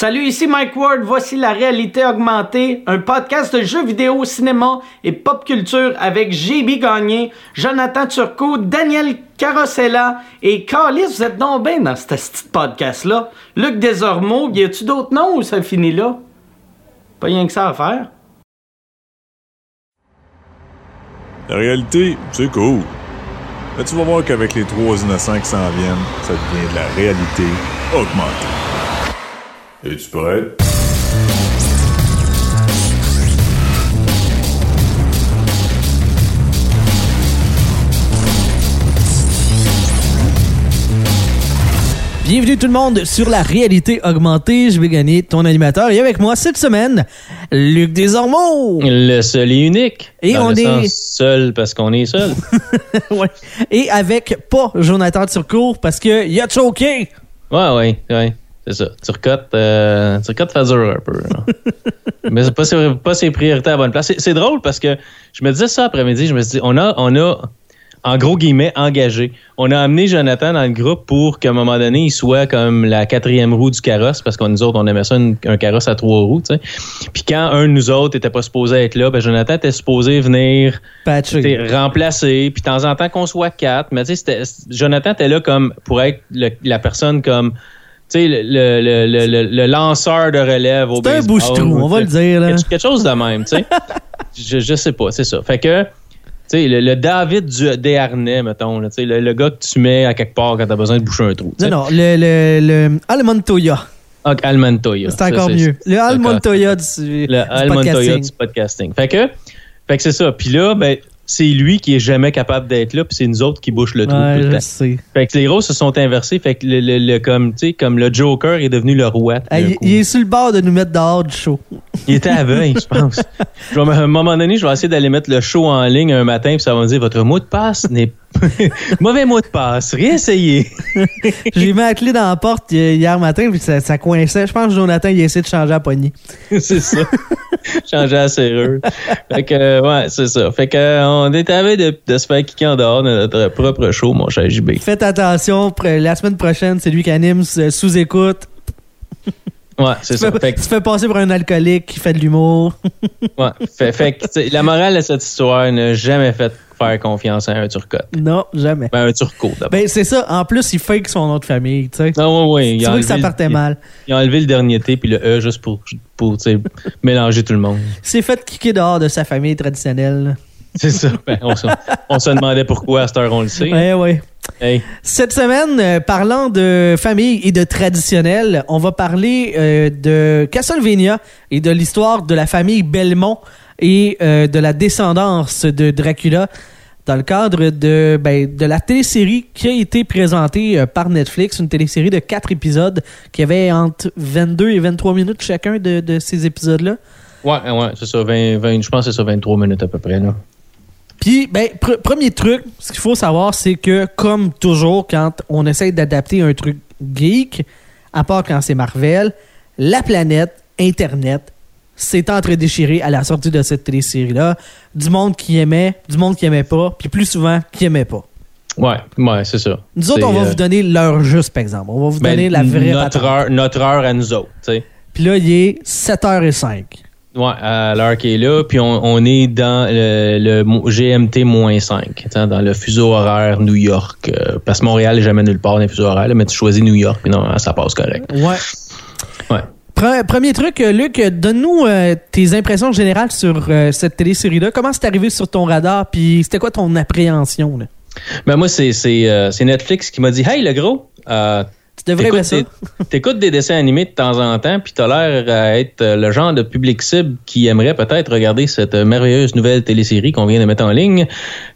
Salut, ici Mike Ward. Voici la réalité augmentée, un podcast de jeux vidéo, cinéma et pop culture avec JB Gagné, Jonathan Turcot, Daniel Carosella et Carlis. Vous êtes donc bien dans ce petit podcast-là. Luc Desormeaux, y a-tu d'autres noms ou ça finit là? Pas rien que ça à faire. La réalité, c'est cool. Mais tu vas voir qu'avec les trois innocents qui s'en viennent, ça devient de la réalité augmentée. Es-tu prêt? Bienvenue tout le monde sur la réalité augmentée. Je vais gagner ton animateur. Et avec moi cette semaine, Luc Desormeaux. Le seul et unique. Et Dans on le est- sens seul parce qu'on est seul. Ouais. Et avec pas Jonathan Turcourt parce que il a choqué. ouais, ouais, ouais. C'est ça. Tu recotes, euh, tu recotes fait dur un peu. Mais c'est pas, ses- pas ses priorités à la bonne place. C'est, drôle parce que je me disais ça après-midi. Je me suis dit, on a, on a, en gros guillemets, engagé. On a amené Jonathan dans le groupe pour qu'à un moment donné, il soit comme la quatrième roue du carrosse parce qu'on nous autres, on aimait ça, une- un carrosse à trois roues, tu sais. Puis quand un de nous autres était pas supposé être là, ben Jonathan était supposé venir remplacé, puis de temps en temps qu'on soit quatre, mais tu sais, Jonathan était là comme pour être le- la personne comme, sais, le, le, le, le, le lanceur de relève au C'est un baseball. bouche-trou, on va le dire. Là. Quelque, quelque chose de même, tu sais. je, je sais pas, c'est ça. Fait que, tu sais, le, le David du Desharnais, mettons, là, tu sais, le, le gars que tu mets à quelque part quand t'as besoin de boucher un trou. Non, non, le, le, le Almontoya. Ah, Almontoya. C'est Ça, encore mieux. Le. Almontoya du, le du Almontoya podcasting. du podcasting. Fait que, fait que c'est ça. Puis là, ben, c'est lui qui est jamais capable d'être là, puis c'est nous autres qui bouchent le trou Ouais, tout le je temps. sais. Fait que les rôles se sont inversés. Fait que le, le- le- comme, tu sais, comme le Joker est devenu le Hey, coup. il est sur le bord de nous mettre dehors du show. Il était à veille, je pense. À un moment donné, je vais essayer d'aller mettre le show en ligne un matin, puis ça va me dire votre mot de passe n'est mauvais mot de passe. Réessayez. J'ai mis la clé dans la porte euh, hier matin puis ça, ça coinçait. Je pense que Jonathan il a essayé de changer la poignée. c'est ça. Changer la serrure. Fait que, euh, ouais, c'est ça. Fait que, euh, on est à de, de se faire kicker en dehors de notre propre show, mon cher JB. Faites attention, la semaine prochaine, c'est lui qui anime euh, sous écoute. Ouais, c'est ça. fais, Fait que, tu fais passer pour un alcoolique qui fait de l'humour. ouais. Fait, fait que, la morale de cette histoire n'a jamais fait faire confiance à un turcotte. non, jamais. Ben, un turco, d'abord. Ben, c'est ça. En plus, il fake son nom de famille, tu sais. non, oui, oui. tu vois que ça le- partait mal. Ils ont enlevé le dernier T puis le E juste pour, pour tu sais, mélanger tout le monde. Il s'est fait kicker dehors de sa famille traditionnelle. C'est ça. Ben, on, se, on se demandait pourquoi à cette heure on le sait. Ouais, ouais. Hey, Cette semaine, euh, parlant de famille et de traditionnel, on va parler euh, de Castlevania et de l'histoire de la famille Belmont et euh, de la descendance de Dracula dans le cadre de, ben, de la télésérie qui a été présentée euh, par Netflix, une télésérie de quatre épisodes qui avait entre 22 et 23 minutes chacun de, de ces épisodes-là. ouais, ouais, c'est ça. 20, 20 je pense que c'est ça, 23 minutes à peu près. Là. Puis, ben, pr- premier truc, ce qu'il faut savoir, c'est que, comme toujours, quand on essaye d'adapter un truc geek, à part quand c'est Marvel, la planète, Internet, s'est entre-déchiré à la sortie de cette télésérie-là. Du monde qui aimait, du monde qui aimait pas, puis plus souvent, qui aimait pas. Ouais, ouais, c'est ça. Nous autres, on va euh, vous donner l'heure juste, par exemple. On va vous ben, donner la vraie notre heure, notre heure à nous autres, tu sais. Puis là, il est 7h05. Ouais, à l'heure qui est là, puis on, on est dans le, le mo- GMT moins 5, tu sais, dans le fuseau horaire New York. euh, parce que Montréal n'est jamais nulle part dans les fuseaux horaires, là, mais tu choisis New York, puis non, ça passe correct. Ouais. Ouais. Pre- Premier truc, euh, Luc, donne-nous euh, tes impressions générales sur euh, cette télésérie-là. Comment c'est arrivé sur ton radar? Puis c'était quoi ton appréhension? Ben moi, euh, c'est Netflix qui m'a dit Hey, le gros, Tu devrais aimer ça. T'écoutes des- dessins animés de temps en temps, puis t'as l'air à être euh, le genre de public cible qui aimerait peut-être regarder cette euh, merveilleuse nouvelle télésérie qu'on vient de mettre en ligne.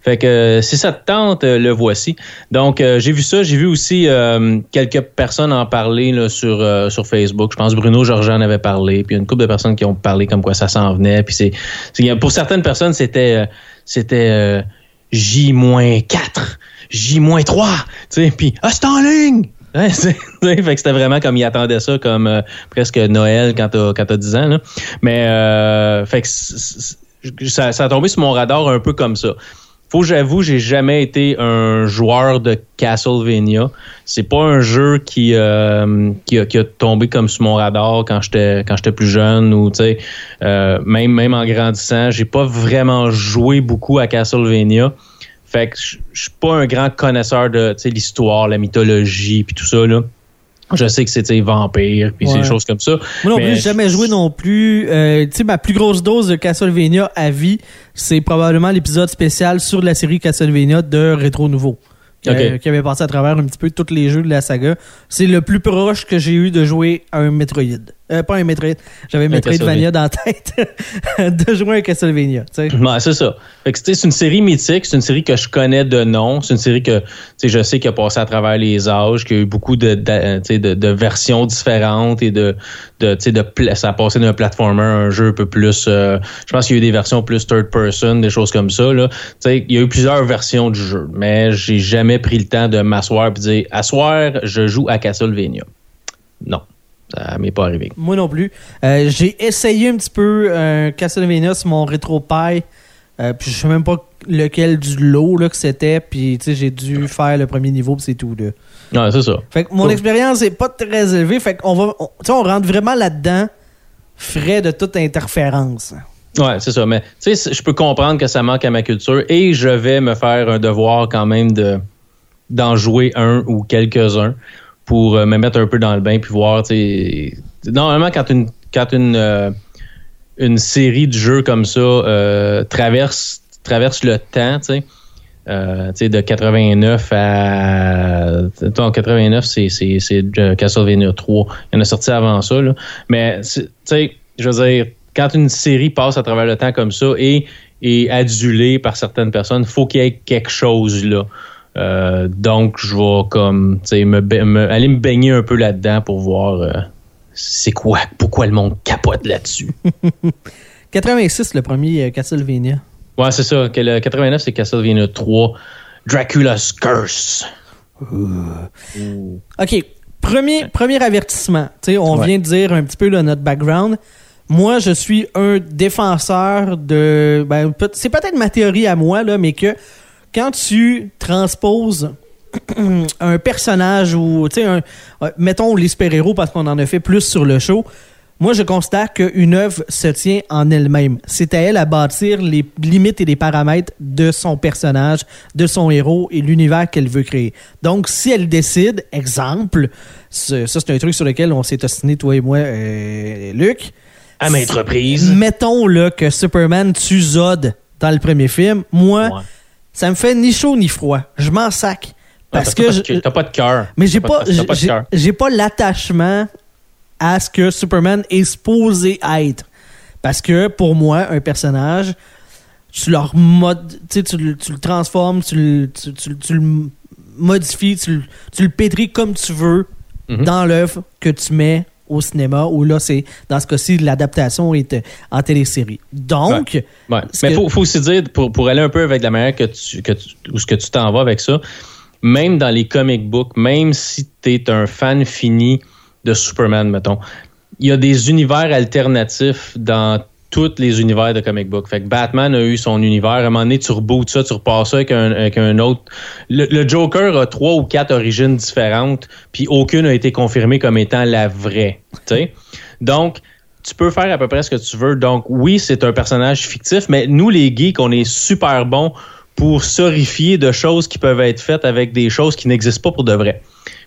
Fait que euh, si ça te tente, le voici. Donc j'ai vu ça, j'ai vu aussi euh, quelques personnes en parler là, sur euh, sur Facebook. Je pense Bruno Georges en avait parlé, puis une couple de personnes qui ont parlé comme quoi ça s'en venait. Puis c'est pour certaines personnes c'était euh, c'était euh, J-4, J-3, tu sais, puis ah c'est en ligne. Ouais, fait que c'était vraiment comme il attendait ça comme euh, presque Noël quand t'as quand t'as 10 ans. Là. Mais euh, fait que ça, ça a tombé sur mon radar un peu comme ça. faut que j'avoue, j'ai jamais été un joueur de Castlevania. C'est pas un jeu qui, euh, qui, a, qui, a, tombé comme sur mon radar quand j'étais quand j'étais plus jeune ou tu sais euh, même même en grandissant, j'ai pas vraiment joué beaucoup à Castlevania. Fait que je suis pas un grand connaisseur de l'histoire, la mythologie puis tout ça là. Je sais que c'était vampire puis Ouais. des choses comme ça. Moi non plus, j'ai jamais joué non plus. Euh, tu sais, ma plus grosse dose de Castlevania à vie, c'est probablement l'épisode spécial sur la série Castlevania de Rétro Nouveau. Euh, qui avait passé à travers un petit peu tous les jeux de la saga. C'est le plus proche que j'ai eu de jouer à un Metroid. Euh, pas un Metroid. J'avais Metroidvania dans la tête de jouer à un Castlevania. Ouais, c'est ça. C'est une série mythique, c'est une série que je connais de nom, c'est une série que je sais qu'elle a passé à travers les âges, qu'il y a eu beaucoup de, de, de versions différentes et de, de, de ça a passé d'un platformer à un jeu un peu plus. euh, je pense qu'il y a eu des versions plus third person, des choses comme ça. Là. Il y a eu plusieurs versions du jeu, mais j'ai jamais pris le temps de m'asseoir et dire Asseoir, je joue à Castlevania. Non, ça m'est pas arrivé. Moi non plus. Euh, j'ai essayé un petit peu euh, Castlevania sur mon RetroPie. Euh, puis je sais même pas lequel du lot là, que c'était. Puis tu sais, j'ai dû faire le premier niveau, puis c'est tout. Là. Ouais, c'est ça. Fait que mon Cool. expérience est pas très élevée. Fait qu'on va. on- Tu sais, on rentre vraiment là-dedans, frais de toute interférence. Ouais, c'est ça. Mais tu sais, je peux comprendre que ça manque à ma culture et je vais me faire un devoir quand même de d'en jouer un ou quelques-uns pour euh, me mettre un peu dans le bain puis voir. tu sais, Normalement, quand une quand une euh, une série de jeux comme ça euh, traverse traverse le temps, tu sais. euh, de 89 à. En 89, c'est, c'est, c'est Castlevania 3. Il y en a sorti avant ça, là. Mais, tu sais, je veux dire, quand une série passe à travers le temps comme ça et est adulée par certaines personnes, faut qu'il y ait quelque chose là. Euh, donc, je vais comme, tu sais, me, me- aller me baigner un peu là-dedans pour voir euh, c'est quoi, pourquoi le monde capote là-dessus. 86, le premier euh, Castlevania. Ouais, c'est ça. que Le 89, c'est Castlevania 3. Dracula's Curse. OK. Premier, premier avertissement. Tu sais, on Ouais. vient de dire un petit peu là, notre background. Moi, je suis un défenseur de. ben, peut- c'est peut-être ma théorie à moi, là, mais que quand tu transposes un personnage ou, tu sais, euh, mettons les super-héros parce qu'on en a fait plus sur le show, moi, je constate qu'une œuvre se tient en elle-même. C'est à elle à bâtir les limites et les paramètres de son personnage, de son héros et l'univers qu'elle veut créer. Donc, si elle décide, exemple, ce- ça c'est un truc sur lequel on s'est ostiné, toi et moi, euh, Luc. À maintes reprises. Mettons là, que Superman tue Zod dans le premier film. Moi, Ouais. Ça me fait ni chaud ni froid. Je m'en sac. Parce que t'as pas de cœur. mais j'ai pas, j'ai- pas l'attachement à ce que Superman est supposé être. Parce que pour moi, un personnage, tu leur mode, tu le- tu le transformes, tu le, tu, tu- tu le modifies, tu, le- pétris comme tu veux Mhm. dans l'œuvre que tu mets au cinéma, ou là, c'est, dans ce cas-ci, l'adaptation est euh, en télésérie. Donc, Ouais. Mais que- faut, faut aussi dire, pour, pour aller un peu avec la manière que tu, que tu, où ce que tu t'en vas avec ça, même dans les comic books, même si tu es un fan fini de Superman, mettons, il y a des univers alternatifs dans tous les univers de comic book. Fait que Batman a eu son univers. À un moment donné, tu rebootes ça, tu repasses ça avec un, un autre. Le, Joker a trois ou quatre origines différentes, puis aucune a été confirmée comme étant la vraie. tu sais. Donc, tu peux faire à peu près ce que tu veux. Donc, oui, c'est un personnage fictif, mais nous, les geeks, on est super bons pour s'horrifier de choses qui peuvent être faites avec des choses qui n'existent pas pour de vrai.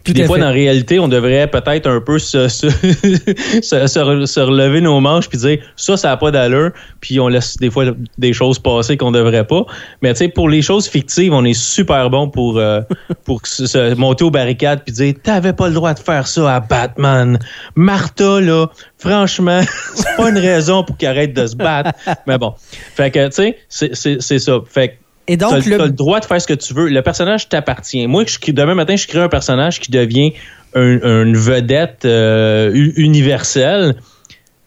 Puis des fois, fait. dans la réalité, on devrait peut-être un peu se, se, se, se re- se relever nos manches puis dire ça, ça n'a pas d'allure, puis on laisse des fois des choses passer qu'on devrait pas. Mais tu sais, pour les choses fictives, on est super bon pour, euh, pour se, monter aux barricades puis dire t'avais pas le droit de faire ça à Batman. Martha, là, franchement, c'est pas une raison pour qu'il arrête de se battre. Mais bon. Fait que, tu sais, c'est ça. Fait que et donc, T'as le, t'as le droit de faire ce que tu veux. Le personnage t'appartient. Moi, je, demain matin, je crée un personnage qui devient un- une vedette euh, universelle.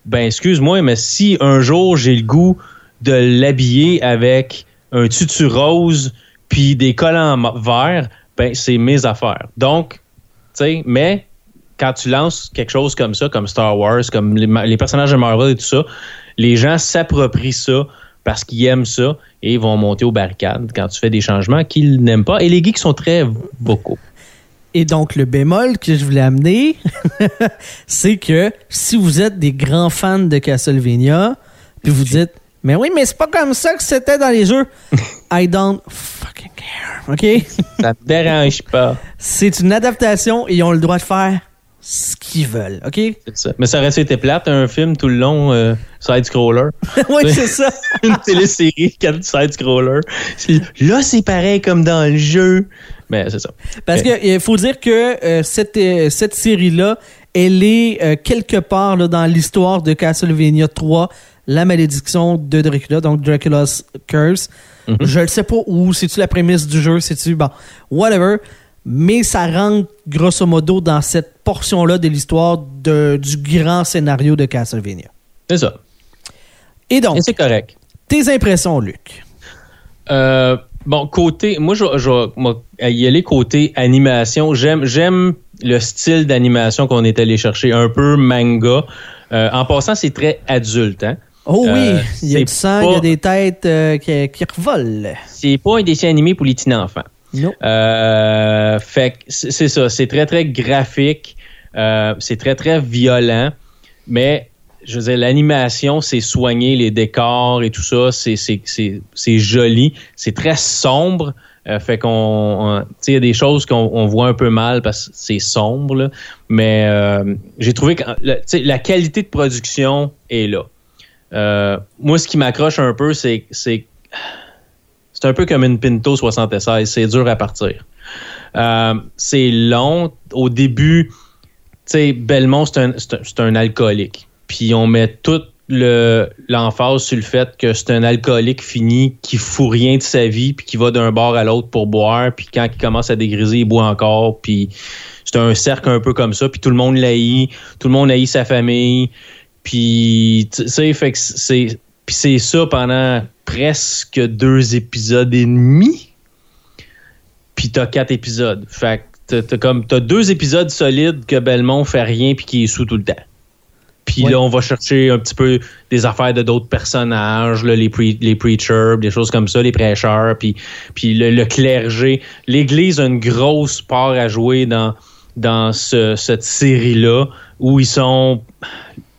Ben, excuse-moi, mais si un jour j'ai le goût de l'habiller avec un tutu rose puis des collants verts, ben, c'est mes affaires. Donc, tu sais, mais quand tu lances quelque chose comme ça, comme Star Wars, comme les, les personnages de Marvel et tout ça, les gens s'approprient ça parce qu'ils aiment ça et ils vont monter aux barricades quand tu fais des changements qu'ils n'aiment pas. Et les geeks sont très vocaux. Et donc, le bémol que je voulais amener, c'est que si vous êtes des grands fans de Castlevania, puis vous dites, mais oui, mais c'est pas comme ça que c'était dans les jeux. I don't fucking care. OK? Ça me dérange pas. C'est une adaptation et ils ont le droit de faire ce qu'ils veulent. OK? C'est ça. Mais ça aurait été plate, un film tout le long, euh, side-scroller. oui, c'est ça. une télésérie, side-scroller. Là, c'est pareil comme dans le jeu. Mais c'est ça. Parce qu'il faut dire que euh, cette, euh, cette série-là, elle est quelque part là, dans l'histoire de Castlevania 3 la malédiction de Dracula, donc Dracula's Curse. Mhm. Je ne sais pas où, c'est-tu la prémisse du jeu, c'est-tu, bon, whatever. Mais ça rentre grosso modo dans cette portion-là de l'histoire du grand scénario de Castlevania. C'est ça. Et donc, c'est correct. Tes impressions, Luc? Euh, bon, côté, moi, je, je, y aller côté animation. J'aime, j'aime le style d'animation qu'on est allé chercher, un peu manga. Euh, en passant, c'est très adulte. Hein? Oh oui, euh, il y a du sang, il y a des têtes qui, qui revolent. C'est pas un dessin animé pour les petits enfants. Non. Euh, fait c'est ça, c'est très très graphique, c'est très très violent, mais je veux dire, l'animation, c'est soigné, les décors et tout ça, c'est joli, c'est très sombre. fait qu'on, il y a des choses qu'on voit un peu mal parce que c'est sombre, mais j'ai trouvé que la qualité de production est là. Euh, moi, ce qui m'accroche un peu, c'est c'est un peu comme une Pinto 76. C'est dur à partir. Euh, c'est long. Au début, tu sais, Belmont, c'est un, un, alcoolique. Puis on met toute l'emphase sur le fait que c'est un alcoolique fini qui fout rien de sa vie puis qui va d'un bord à l'autre pour boire puis quand il commence à dégriser il boit encore puis c'est un cercle un peu comme ça puis tout le monde l'haït tout le monde haït sa famille puis, tu sais, fait que c'est. Puis c'est ça pendant presque deux épisodes et demi. Puis t'as quatre épisodes. Fait que t'as, comme t'as deux épisodes solides que Belmont fait rien puis qui est sous tout le temps. Puis là, on va chercher un petit peu des affaires de d'autres personnages, là, les, les preachers, des choses comme ça, les prêcheurs, puis, puis le, clergé. L'Église a une grosse part à jouer dans, dans cette série-là, où ils sont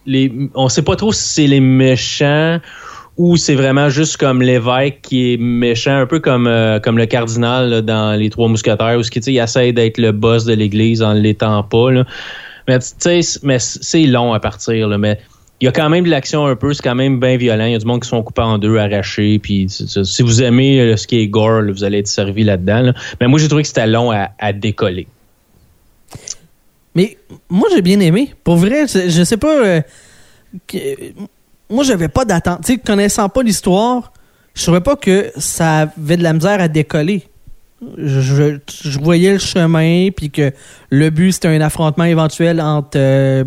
les, on sait pas trop si c'est les méchants ou c'est vraiment juste comme l'évêque qui est méchant, un peu comme, euh, comme le cardinal dans Les Trois Mousquetaires, où il essaie d'être le boss de l'Église en ne l'étant pas. Là. Mais mais c'est long à partir. Là, mais il y a quand même de l'action un peu, c'est quand même bien violent. Il y a du monde qui sont coupés en deux, arrachés. Puis si vous aimez euh, ce qui est gore, vous allez être servi là-dedans. Mais moi, j'ai trouvé que c'était long à décoller. Mais moi, j'ai bien aimé. Pour vrai, je, sais pas. Euh, moi, j'avais pas d'attente. Tu sais, connaissant pas l'histoire, je trouvais pas que ça avait de la misère à décoller. Je, voyais le chemin, puis que le but, c'était un affrontement éventuel entre euh,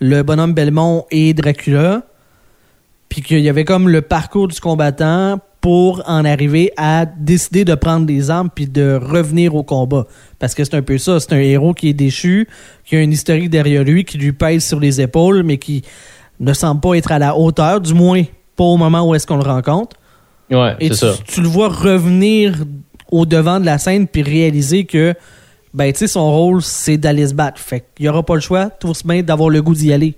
le bonhomme Belmont et Dracula. Puis qu'il y avait comme le parcours du combattant pour en arriver à décider de prendre des armes puis de revenir au combat. Parce que c'est un peu ça. C'est un héros qui est déchu, qui a une historique derrière lui, qui lui pèse sur les épaules, mais qui ne semble pas être à la hauteur, du moins pas au moment où est-ce qu'on le rencontre. Ouais, c'est ça. Tu le vois revenir au devant de la scène puis réaliser que ben tu sais son rôle c'est d'aller se battre. Fait qu'il y aura pas le choix, tout se d'avoir le goût d'y aller.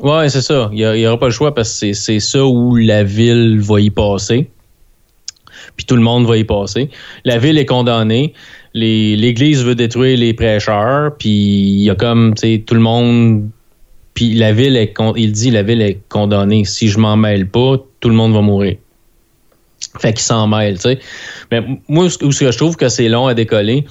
Ouais, c'est ça. Il n'y aura pas le choix parce que c'est ça où la ville va y passer. Puis tout le monde va y passer. La ville est condamnée. L'Église veut détruire les prêcheurs. Puis il y a comme, tu sais, tout le monde. Puis la ville est, il dit, la ville est condamnée. Si je m'en mêle pas, tout le monde va mourir. Fait qu'il s'en mêle, tu sais. Mais moi, ce que je trouve que c'est long à décoller,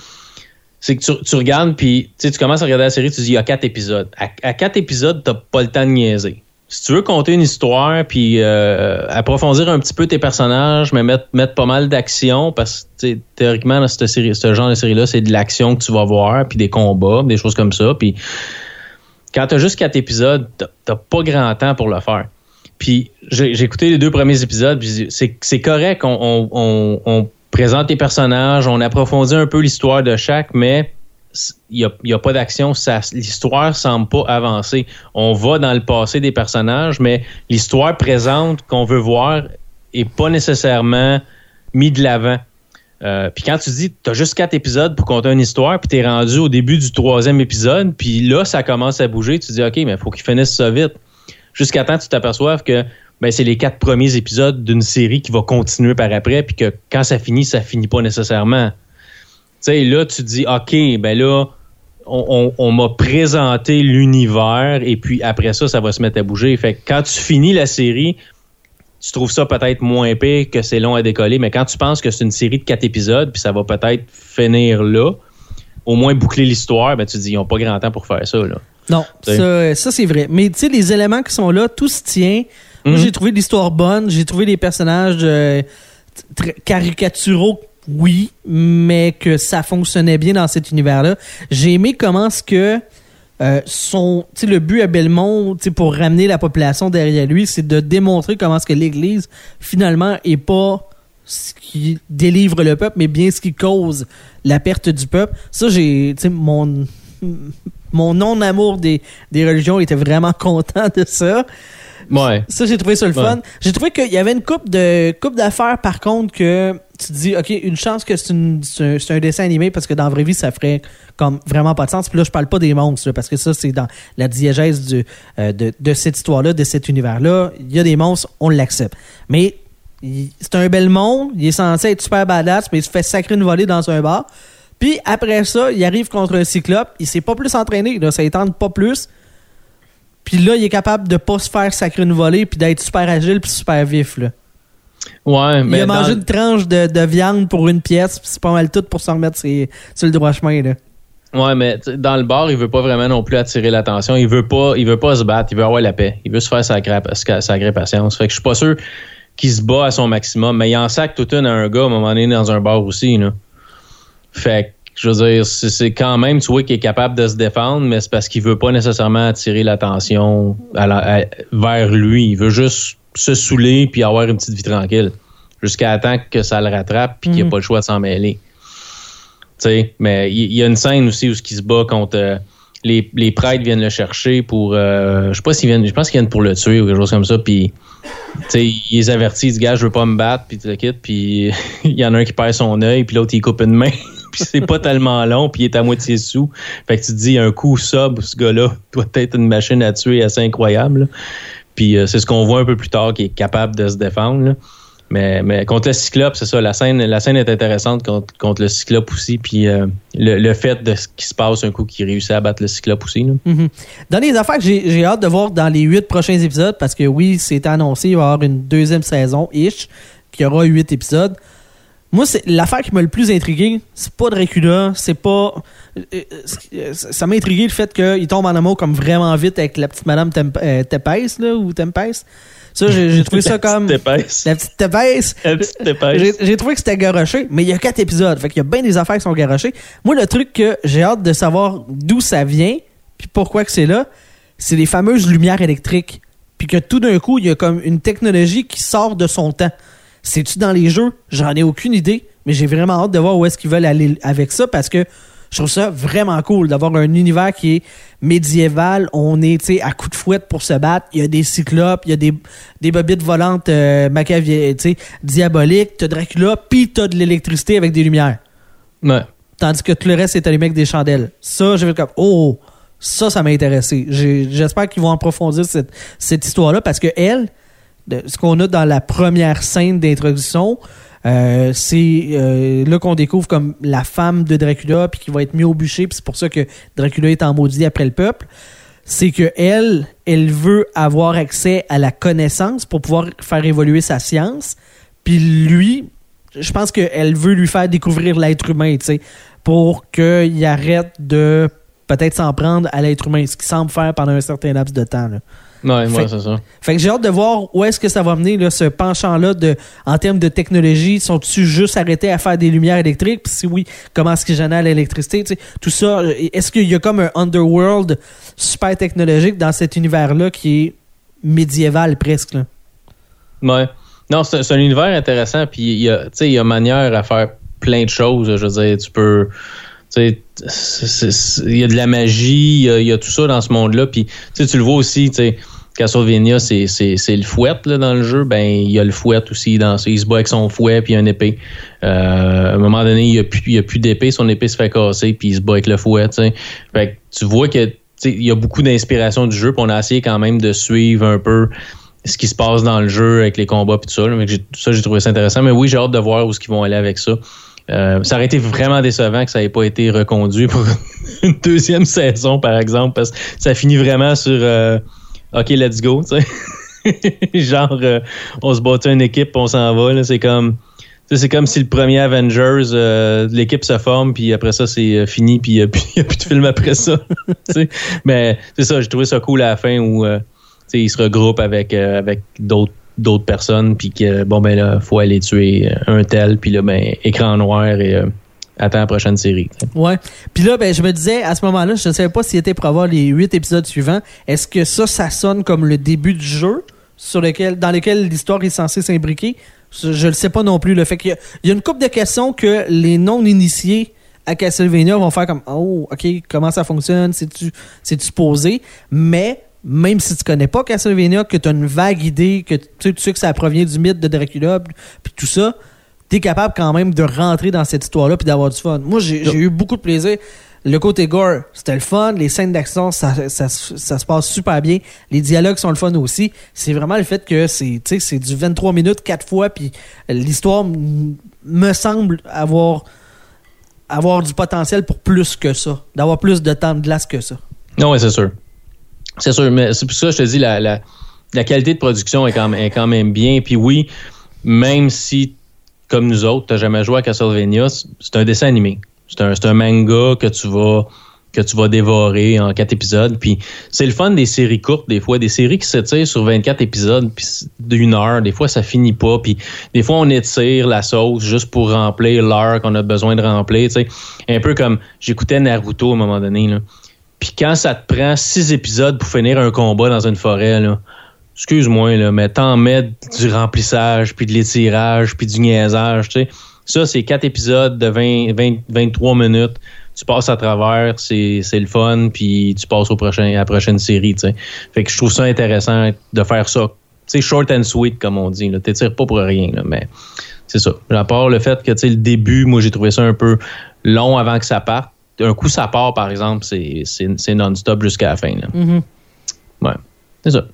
c'est que tu, regardes, puis tu commences à regarder la série, tu dis, il y a quatre épisodes. À, quatre épisodes, t'as pas le temps de niaiser. Si tu veux compter une histoire, puis euh, approfondir un petit peu tes personnages, mais mettre, pas mal d'action, parce que théoriquement, dans ce genre de série-là, c'est de l'action que tu vas voir, puis des combats, des choses comme ça. Puis quand t'as juste quatre épisodes, t'as pas grand temps pour le faire. Puis j'ai écouté les deux premiers épisodes, c'est correct, on, on, présente les personnages, on approfondit un peu l'histoire de chaque, mais il n'y a, pas d'action, l'histoire semble pas avancer. On va dans le passé des personnages, mais l'histoire présente qu'on veut voir est pas nécessairement mis de l'avant. Euh, puis quand tu dis, tu juste quatre épisodes pour compter une histoire, puis tu es rendu au début du troisième épisode, puis là, ça commence à bouger, tu dis, OK, mais il faut qu'il finisse ça vite. Jusqu'à temps tu t'aperçoives que ben, c'est les quatre premiers épisodes d'une série qui va continuer par après, puis que quand ça finit, ça finit pas nécessairement. Tu sais, là, tu dis, OK, ben là, on, on m'a présenté l'univers, et puis après ça, ça va se mettre à bouger. Fait que quand tu finis la série, tu trouves ça peut-être moins pire que c'est long à décoller, mais quand tu penses que c'est une série de quatre épisodes, puis ça va peut-être finir là, au moins boucler l'histoire, ben tu te dis, ils n'ont pas grand temps pour faire ça. Là. Non, ça, ça c'est vrai. Mais tu sais, les éléments qui sont là, tout se tient. Moi, Mhm. j'ai trouvé l'histoire bonne, j'ai trouvé les personnages euh, caricaturaux, oui, mais que ça fonctionnait bien dans cet univers-là. J'ai aimé comment ce que euh, son, le but à Belmont, pour ramener la population derrière lui, c'est de démontrer comment est-ce que l'Église finalement est pas ce qui délivre le peuple, mais bien ce qui cause la perte du peuple. Ça, j'ai, mon mon non-amour des, des religions était vraiment content de ça. Ouais. Ça, j'ai trouvé ça le fun. J'ai trouvé qu'il y avait une coupe de coupe d'affaires, par contre, que tu te dis, OK, une chance que c'est un, dessin animé parce que dans la vraie vie, ça ferait comme vraiment pas de sens. Puis là, je parle pas des monstres, parce que ça, c'est dans la diégèse euh, de, de cette histoire-là, de cet univers-là. Il y a des monstres, on l'accepte. Mais c'est un bel monde, il est censé être super badass, mais il se fait sacrer une volée dans un bar. Puis après ça, il arrive contre un cyclope, il s'est pas plus entraîné, là, ça tente pas plus. Puis là, il est capable de pas se faire sacrer une volée puis d'être super agile puis super vif. Là. Ouais, Il mais a mangé dans- une tranche de, de viande pour une pièce, puis c'est pas mal tout pour s'en remettre sur, sur le droit chemin. Là. Ouais, mais dans le bar, il veut pas vraiment non plus attirer l'attention. Il veut pas, il veut pas se battre. Il veut avoir la paix. Il veut se faire sacrer, sacrer patience. Fait que je suis pas sûr qu'il se bat à son maximum, mais il en sac toute une à un gars à un moment donné dans un bar aussi, là. Fait que, je veux dire, c'est quand même, tu vois, qu'il est capable de se défendre, mais c'est parce qu'il veut pas nécessairement attirer l'attention la- vers lui. Il veut juste se saouler puis avoir une petite vie tranquille. Jusqu'à temps que ça le rattrape puis qu'il Mhm. a pas le choix de s'en mêler. Tu sais, mais il y, a une scène aussi où il se bat contre euh, les, les prêtres viennent le chercher pour euh, je sais pas s'ils viennent je pense qu'ils viennent pour le tuer ou quelque chose comme ça puis ils les avertissent ils disent gars je veux pas me battre puis tu le quittes puis il y en a un qui perd son œil puis l'autre il coupe une main puis c'est pas tellement long puis il est à moitié sous fait que tu te dis un coup sub ce gars-là doit être une machine à tuer assez incroyable là. puis euh, c'est ce qu'on voit un peu plus tard qui est capable de se défendre là. Mais, contre le Cyclope, c'est ça, la scène, la scène est intéressante contre, contre le Cyclope aussi. Puis euh, le, le fait de ce qui se passe un coup qu'il réussit à battre le Cyclope aussi. Là. Mhm. Dans les affaires que j'ai hâte de voir dans les huit prochains épisodes, parce que oui, c'est annoncé, il va y avoir une deuxième saison, ish, qui aura huit épisodes. Moi, c'est l'affaire qui m'a le plus intrigué, c'est pas Dracula, c'est pas. euh, euh, Ça m'a intrigué le fait qu'il tombe en amour comme vraiment vite avec la petite madame Temp euh, Tepes, là, ou Tempest. Ça, j'ai trouvé ça comme. La petite épaisse. La petite Tepes. La petite épaisse. J'ai j'ai trouvé que c'était garoché, mais il y a quatre épisodes. Fait qu'il y a bien des affaires qui sont garochées. Moi, le truc que j'ai hâte de savoir d'où ça vient, puis pourquoi que c'est là, c'est les fameuses lumières électriques. Puis que tout d'un coup, il y a comme une technologie qui sort de son temps. C'est-tu dans les jeux? J'en ai aucune idée, mais j'ai vraiment hâte de voir où est-ce qu'ils veulent aller avec ça parce que je trouve ça vraiment cool d'avoir un univers qui est médiéval. On est, à coups de fouette pour se battre. Il y a des cyclopes, il y a des, des bobites volantes euh, diaboliques. T'as Dracula, puis t'as de l'électricité avec des lumières. Ouais. Tandis que tout le reste est allumé avec des chandelles. Ça, j'ai fait comme, oh, ça, ça m'a intéressé. J'espère qu'ils vont approfondir cette, cette histoire-là parce que elle, ce qu'on a dans la première scène d'introduction, euh, c'est euh, là qu'on découvre comme la femme de Dracula puis qui va être mis au bûcher puis c'est pour ça que Dracula est en maudit après le peuple c'est que elle elle veut avoir accès à la connaissance pour pouvoir faire évoluer sa science puis lui je pense qu'elle veut lui faire découvrir l'être humain tu sais pour qu'il arrête de peut-être s'en prendre à l'être humain ce qu'il semble faire pendant un certain laps de temps là. Ouais, moi, c'est ça. Fait que j'ai hâte de voir où est-ce que ça va mener, là, ce penchant-là de, en termes de technologie. Sont-ils juste arrêtés à faire des lumières électriques? Puis si oui, comment est-ce qu'ils génèrent l'électricité? Tout ça, euh, est-ce qu'il y a comme un underworld super technologique dans cet univers-là qui est médiéval presque? Là? Ouais. Non, c'est un univers intéressant, puis il y a, il y a manière à faire plein de choses. Je veux dire, tu peux. Il y a de la magie, il y y a tout ça dans ce monde-là. Puis, tu le vois aussi, tu sais, Castlevania, c'est, c'est, c'est le fouet là, dans le jeu. Ben, il y a le fouet aussi dans Il se bat avec son fouet puis une épée. Euh, à un moment donné, il n'y a plus, il a plus d'épée, son épée se fait casser puis il se bat avec le fouet. Fait que tu vois que il y a beaucoup d'inspiration du jeu, puis on a essayé quand même de suivre un peu ce qui se passe dans le jeu avec les combats et tout ça. Mais ça, j'ai trouvé ça intéressant. Mais oui, j'ai hâte de voir où ils vont aller avec ça. Euh, ça aurait été vraiment décevant que ça n'ait pas été reconduit pour une deuxième saison, par exemple, parce que ça finit vraiment sur euh, OK, let's go. Genre, euh, on se bat une équipe, on s'en va. C'est comme. C'est comme si le premier Avengers, l'équipe se forme, puis après ça, c'est fini, puis il n'y a, plus de film après ça. Mais c'est ça, j'ai trouvé ça cool à la fin où ils se regroupent avec, avec d'autres d'autres personnes, puis que, bon, ben là, faut aller tuer un tel, puis là, ben, écran noir et euh, attends la prochaine série. Ouais. Puis là, ben, je me disais, à ce moment-là, je ne savais pas s'il était pour avoir les huit épisodes suivants. Est-ce que ça, ça sonne comme le début du jeu, sur lequel, dans lequel l'histoire est censée s'imbriquer? Je ne le sais pas non plus. Le fait qu'il y, a une couple de questions que les non-initiés à Castlevania vont faire comme Oh, OK, comment ça fonctionne? C'est-tu posé? Mais même si tu connais pas Castlevania, que tu as une vague idée, que tu sais que ça provient du mythe de Dracula, puis tout ça, capable quand même de rentrer dans cette histoire-là puis d'avoir du fun. Moi, j'ai eu beaucoup de plaisir. Le côté gore, c'était le fun. Les scènes d'action, ça, ça, se passe super bien. Les dialogues sont le fun aussi. C'est vraiment le fait que c'est du 23 minutes quatre fois, puis l'histoire me semble avoir avoir du potentiel pour plus que ça, d'avoir plus de temps de glace que ça. Non, oui, c'est sûr. C'est sûr, mais c'est pour ça que je te dis, la, la, la qualité de production est quand, même, est quand même bien. Puis oui, même si, comme nous autres, tu n'as jamais joué à Castlevania, c'est un dessin animé. C'est un, un, manga que tu vas que tu vas dévorer en quatre épisodes. Puis c'est le fun des séries courtes, des fois, des séries qui s'étirent sur 24 épisodes, d'une heure, des fois ça finit pas, puis des fois on étire la sauce juste pour remplir l'heure qu'on a besoin de remplir. Un peu comme j'écoutais Naruto à un moment donné. Puis quand ça te prend six épisodes pour finir un combat dans une forêt, là, excuse-moi, là, mais t'en mets du remplissage, puis de l'étirage, puis du niaisage, tu sais. Ça, c'est quatre épisodes de 20, 23 minutes. Tu passes à travers, c'est, le fun, puis tu passes au prochain, à la prochaine série, tu sais. Fait que je trouve ça intéressant de faire ça. Tu sais, short and sweet, comme on dit. T'étires pas pour rien, là, mais c'est ça. À part le fait que, tu sais, le début, moi, j'ai trouvé ça un peu long avant que ça parte un coup ça part, par exemple, c'est non-stop jusqu'à la fin. Mm-hmm. Ouais, c'est ça.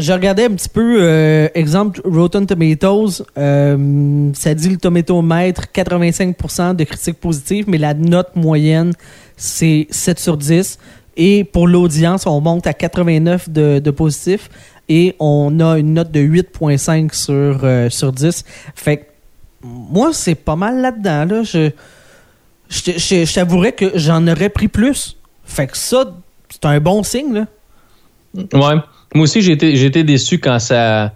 Je regardais un petit peu, euh, exemple, Rotten Tomatoes, euh, ça dit le tomatomètre 85% de critiques positives, mais la note moyenne, c'est 7 sur 10. Et pour l'audience, on monte à 89 de, de positifs et on a une note de 8.5 sur, euh, sur 10. Fait que moi, c'est pas mal là-dedans. Là. Je, je, t'avouerais que j'en aurais pris plus. Fait que ça, c'est un bon signe, là. Ouais. Moi aussi, été, déçu quand ça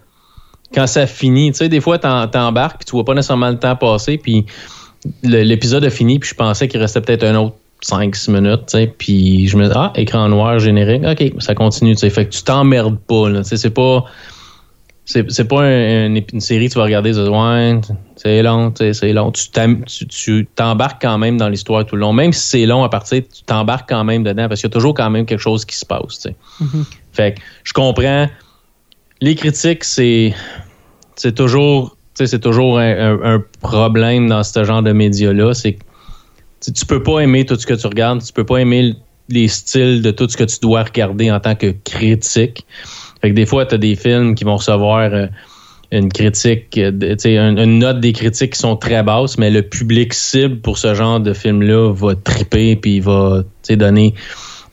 quand ça finit. Tu sais, des fois, t'embarques puis tu vois pas nécessairement le temps passer, puis l'épisode a fini, puis je pensais qu'il restait peut-être un autre 5-6 minutes, tu sais, puis je me dis, ah, écran noir, générique, ok, ça continue, tu sais, fait que tu t'emmerdes pas, là, tu sais, c'est pas c'est pas une série que tu vas regarder, ouais, c'est long, c'est long. Tu t'embarques quand même dans l'histoire tout le long. Même si c'est long à partir, tu t'embarques quand même dedans parce qu'il y a toujours quand même quelque chose qui se passe. Mm-hmm. Fait que je comprends. Les critiques, c'est c'est toujours c'est toujours un, problème dans ce genre de médias-là. C'est tu peux pas aimer tout ce que tu regardes, tu peux pas aimer les styles de tout ce que tu dois regarder en tant que critique. Fait que des fois, tu as des films qui vont recevoir euh, une critique, euh, une, une note des critiques qui sont très basses, mais le public cible pour ce genre de film-là va triper puis va donner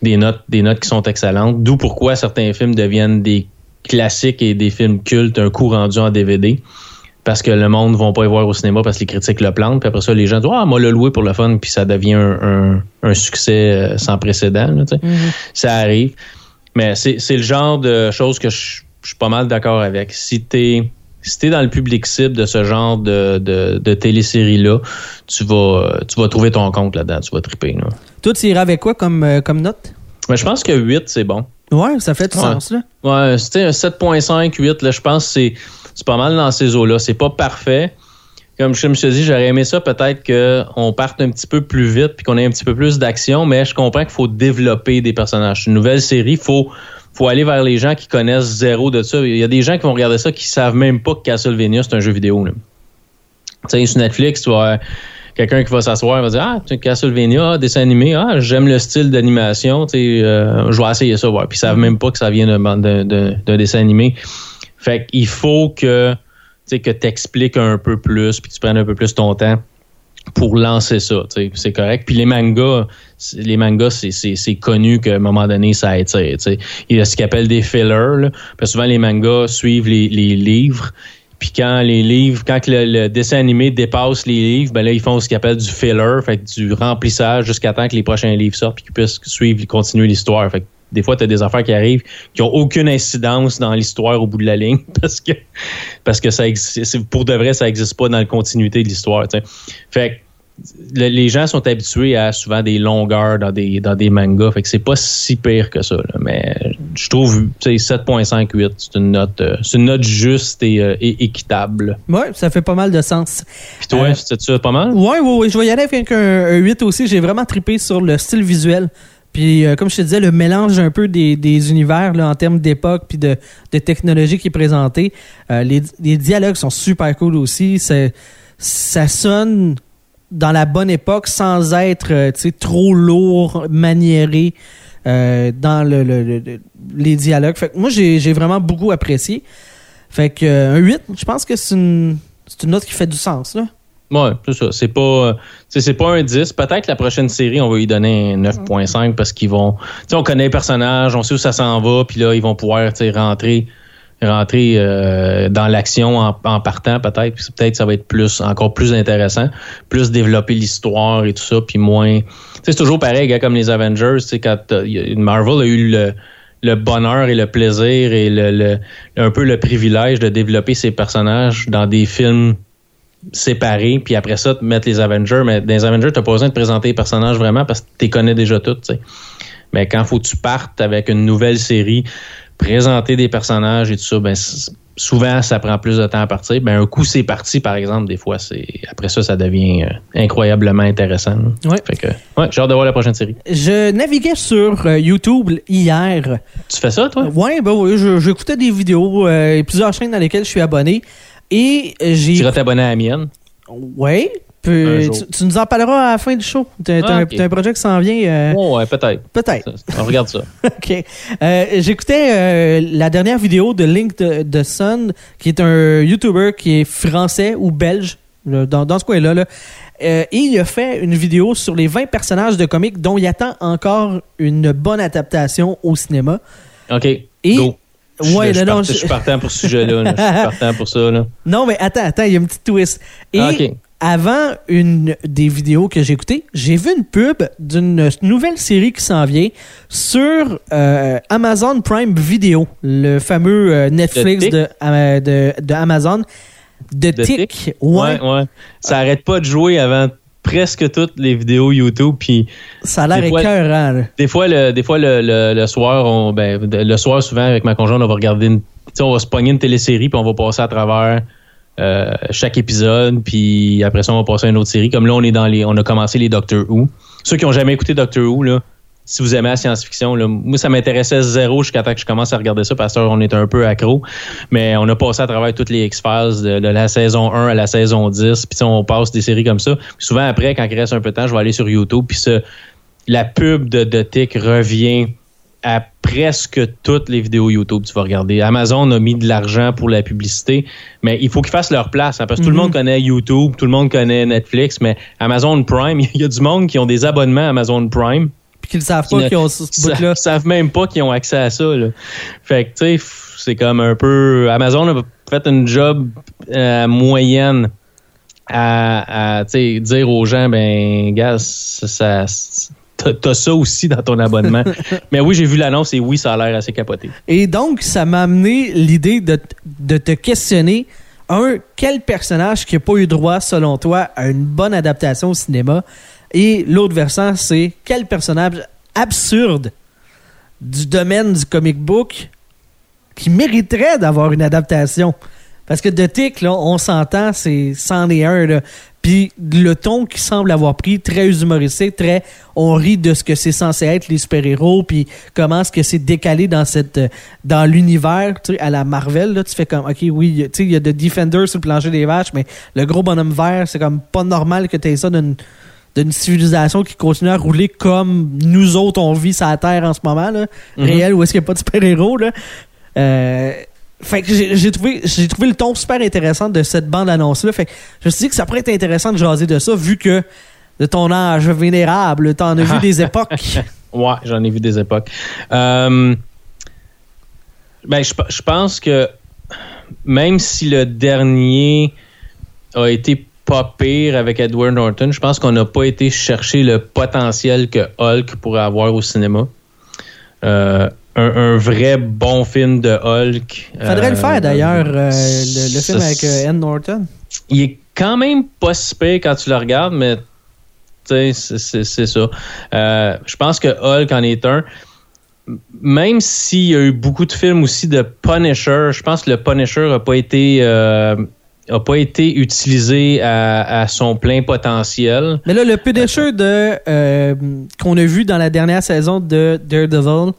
des notes, des notes qui sont excellentes. D'où pourquoi certains films deviennent des classiques et des films cultes un coup rendu en DVD. Parce que le monde ne va pas y voir au cinéma parce que les critiques le plantent. Puis après ça, les gens disent Ah, moi, le louer pour le fun, puis ça devient un, succès euh, sans précédent. Mm-hmm. Ça arrive. Mais c'est le genre de choses que je, suis pas mal d'accord avec. Si t'es si dans le public cible de ce genre de, de, télésérie-là, tu vas, tu vas trouver ton compte là-dedans, tu vas triper. Là. Toi, tu irais avec quoi comme, euh, comme note? Mais je pense que 8, c'est bon. Ouais, ça fait du sens, là. Ouais, c'était un 7.5, 8, là, je pense que c'est pas mal dans ces eaux-là. C'est pas parfait, comme je me suis dit, j'aurais aimé ça peut-être qu'on parte un petit peu plus vite puis qu'on ait un petit peu plus d'action, mais je comprends qu'il faut développer des personnages. Une nouvelle série, il faut, faut aller vers les gens qui connaissent zéro de ça. Il y a des gens qui vont regarder ça qui savent même pas que Castlevania, c'est un jeu vidéo. Tu sais, sur Netflix, tu vois quelqu'un qui va s'asseoir et va dire Ah, Castlevania, dessin animé, ah, j'aime le style d'animation, euh, je vais essayer ça, ouais. Puis ils savent même pas que ça vient d'un dessin animé. Fait qu'il faut que tu que expliques un peu plus, puis tu prennes un peu plus ton temps pour lancer ça, c'est correct. Puis les mangas, les mangas, c'est connu qu'à un moment donné, ça attire. Il y a ce qu'ils appellent des fillers. Là. Parce que souvent, les mangas suivent les, les livres. Puis quand les livres, quand le, dessin animé dépasse les livres, ben là, ils font ce qu'ils appellent du filler, fait du remplissage jusqu'à temps que les prochains livres sortent puis qu'ils puissent suivre, continuer l'histoire. Fait des fois, tu as des affaires qui arrivent qui ont aucune incidence dans l'histoire au bout de la ligne parce que parce que ça pour de vrai, ça n'existe pas dans la continuité de l'histoire. Fait les gens sont habitués à souvent des longueurs dans des, dans des mangas. Fait que c'est pas si pire que ça. Mais je trouve 7.58, c'est une note euh, c'est une note juste euh, et, équitable. Oui, ça fait pas mal de sens. Puis toi, euh, c'est pas mal? Oui, oui, oui. Je vais y aller avec un, 8 aussi. J'ai vraiment trippé sur le style visuel. Puis, comme je te disais, le mélange un peu des, des univers en termes d'époque puis de, de, technologie qui est présenté. les, les, dialogues sont super cool aussi. Ça sonne dans la bonne époque sans être euh, trop lourd, maniéré euh, dans le, les dialogues. Fait que moi, j'ai vraiment beaucoup apprécié. Fait que euh, un 8, je pense que c'est une, une note qui fait du sens. Là. Ouais, c'est ça. C'est pas, c'est pas un 10. Peut-être la prochaine série, on va lui donner un 9.5 parce qu'ils vont. Tu on connaît les personnages, on sait où ça s'en va, puis là, ils vont pouvoir rentrer rentrer euh, dans l'action en, partant peut-être peut-être ça va être plus encore plus intéressant plus développer l'histoire et tout ça puis moins c'est toujours pareil comme les Avengers c'est quand Marvel a eu le, le bonheur et le plaisir et le, un peu le privilège de développer ses personnages dans des films séparés puis après ça mettre les Avengers mais dans les Avengers t'as pas besoin de présenter les personnages vraiment parce que tu les connais déjà tous mais quand faut que tu partes avec une nouvelle série présenter des personnages et tout ça, ben, souvent, ça prend plus de temps à partir. Ben, un coup, c'est parti, par exemple, des fois, c'est après ça, ça devient euh, incroyablement intéressant. Ouais. Fait que, ouais, j'ai hâte de voir la prochaine série. Je naviguais sur euh, YouTube hier. Tu fais ça, toi? Ouais, ben oui, j'écoutais des vidéos, euh, plusieurs chaînes dans lesquelles je suis abonné. Et j'ai. Tu vas t'abonner à la mienne? Oui, tu, nous en parleras à la fin du show. Tu as, ah, un projet qui s'en vient. Euh, oh, ouais, peut-être. Peut-être. On regarde ça. OK. Euh, j'écoutais euh, la dernière vidéo de Link de, Sun, qui est un YouTuber qui est français ou belge, dans, dans ce coin-là. Là. et il a fait une vidéo sur les 20 personnages de comics dont il attend encore une bonne adaptation au cinéma. OK. Et Go. Ouais, je, non, je, suis partant pour ce sujet-là. je suis partant pour ça. Là. Non, mais attends, attends, il y a un petit twist. Et ah, avant une des vidéos que j'ai écoutées, j'ai vu une pub d'une nouvelle série qui s'en vient sur euh, Amazon Prime Video, le fameux euh, Netflix de, euh, de, de, Amazon. De, Tick. Ouais. ouais. Ça arrête pas de jouer avant presque toutes les vidéos YouTube puis ça a l'air écœurant. Des fois le des fois le, le, soir on ben le soir souvent avec ma conjointe on va regarder une on va se pogner une télésérie puis on va passer à travers euh, chaque épisode, puis après ça, on va passer à une autre série. Comme là, on est dans les, on a commencé les Doctor Who. Ceux qui ont jamais écouté Doctor Who, là, si vous aimez la science-fiction, moi, ça m'intéressait zéro jusqu'à temps que je commence à regarder ça parce qu'on est un peu accro. Mais on a passé à travers toutes les X-Files de, la saison 1 à la saison 10. Puis on passe des séries comme ça. souvent, après, quand il reste un peu de temps, je vais aller sur YouTube. Puis la pub de, de Tick revient à presque toutes les vidéos YouTube tu vas regarder. Amazon a mis de l'argent pour la publicité, mais il faut qu'ils fassent leur place. Hein, parce que tout le mhm. monde connaît YouTube, tout le monde connaît Netflix, mais Amazon Prime, il y a du monde qui ont des abonnements à Amazon Prime. Puis qu'ils ne savent pas qu'ils ont ce bout-là. savent même pas qu'ils ont accès à ça. Fait que, tu sais, c'est comme un peu... Amazon a fait une job euh, moyenne à, dire aux gens, ben, gars, ça t'as ça aussi dans ton abonnement. Mais oui, j'ai vu l'annonce et oui, ça a l'air assez capoté. Et donc, ça m'a amené l'idée de, te questionner. Un, quel personnage qui n'a pas eu droit, selon toi, à une bonne adaptation au cinéma? Et l'autre versant, c'est quel personnage absurde du domaine du comic book qui mériterait d'avoir une adaptation? Parce que de Tick, là, on s'entend, c'est c'en est un. Puis le ton qui semble avoir pris, très humoristique, très on rit de ce que c'est censé être les super-héros, puis comment est-ce que c'est décalé dans cette dans l'univers, tu à la Marvel, là, tu fais comme, ok, oui, il y a de Defender sur le plancher des vaches, mais le gros bonhomme vert, c'est comme pas normal que tu aies ça d'une d'une civilisation qui continue à rouler comme nous autres on vit sur la Terre en ce moment, là, Mhm. réel, où est-ce qu'il n'y a pas de super-héros, là. Euh, fait que j'ai trouvé, j'ai trouvé le ton super intéressant de cette bande-annonce-là. Fait que je me suis dit que ça pourrait être intéressant de jaser de ça, vu que de ton âge vénérable, t'en as vu des époques. Ouais, j'en ai vu des époques. Euh, ben, je, je pense que même si le dernier a été pas pire avec Edward Norton, je pense qu'on n'a pas été chercher le potentiel que Hulk pourrait avoir au cinéma. Euh, un, un vrai bon film de Hulk. Faudrait le euh, faire d'ailleurs, euh, le, le film avec euh, Ed Norton. il est quand même pas si pire quand tu le regardes, mais c'est- ça. Euh, je pense que Hulk en est un. Même s'il y a eu beaucoup de films aussi de Punisher, je pense que le Punisher n'a pas été euh, a pas été utilisé à, son plein potentiel. Mais là, le Punisher de euh, qu'on a vu dans la dernière saison de Daredevil,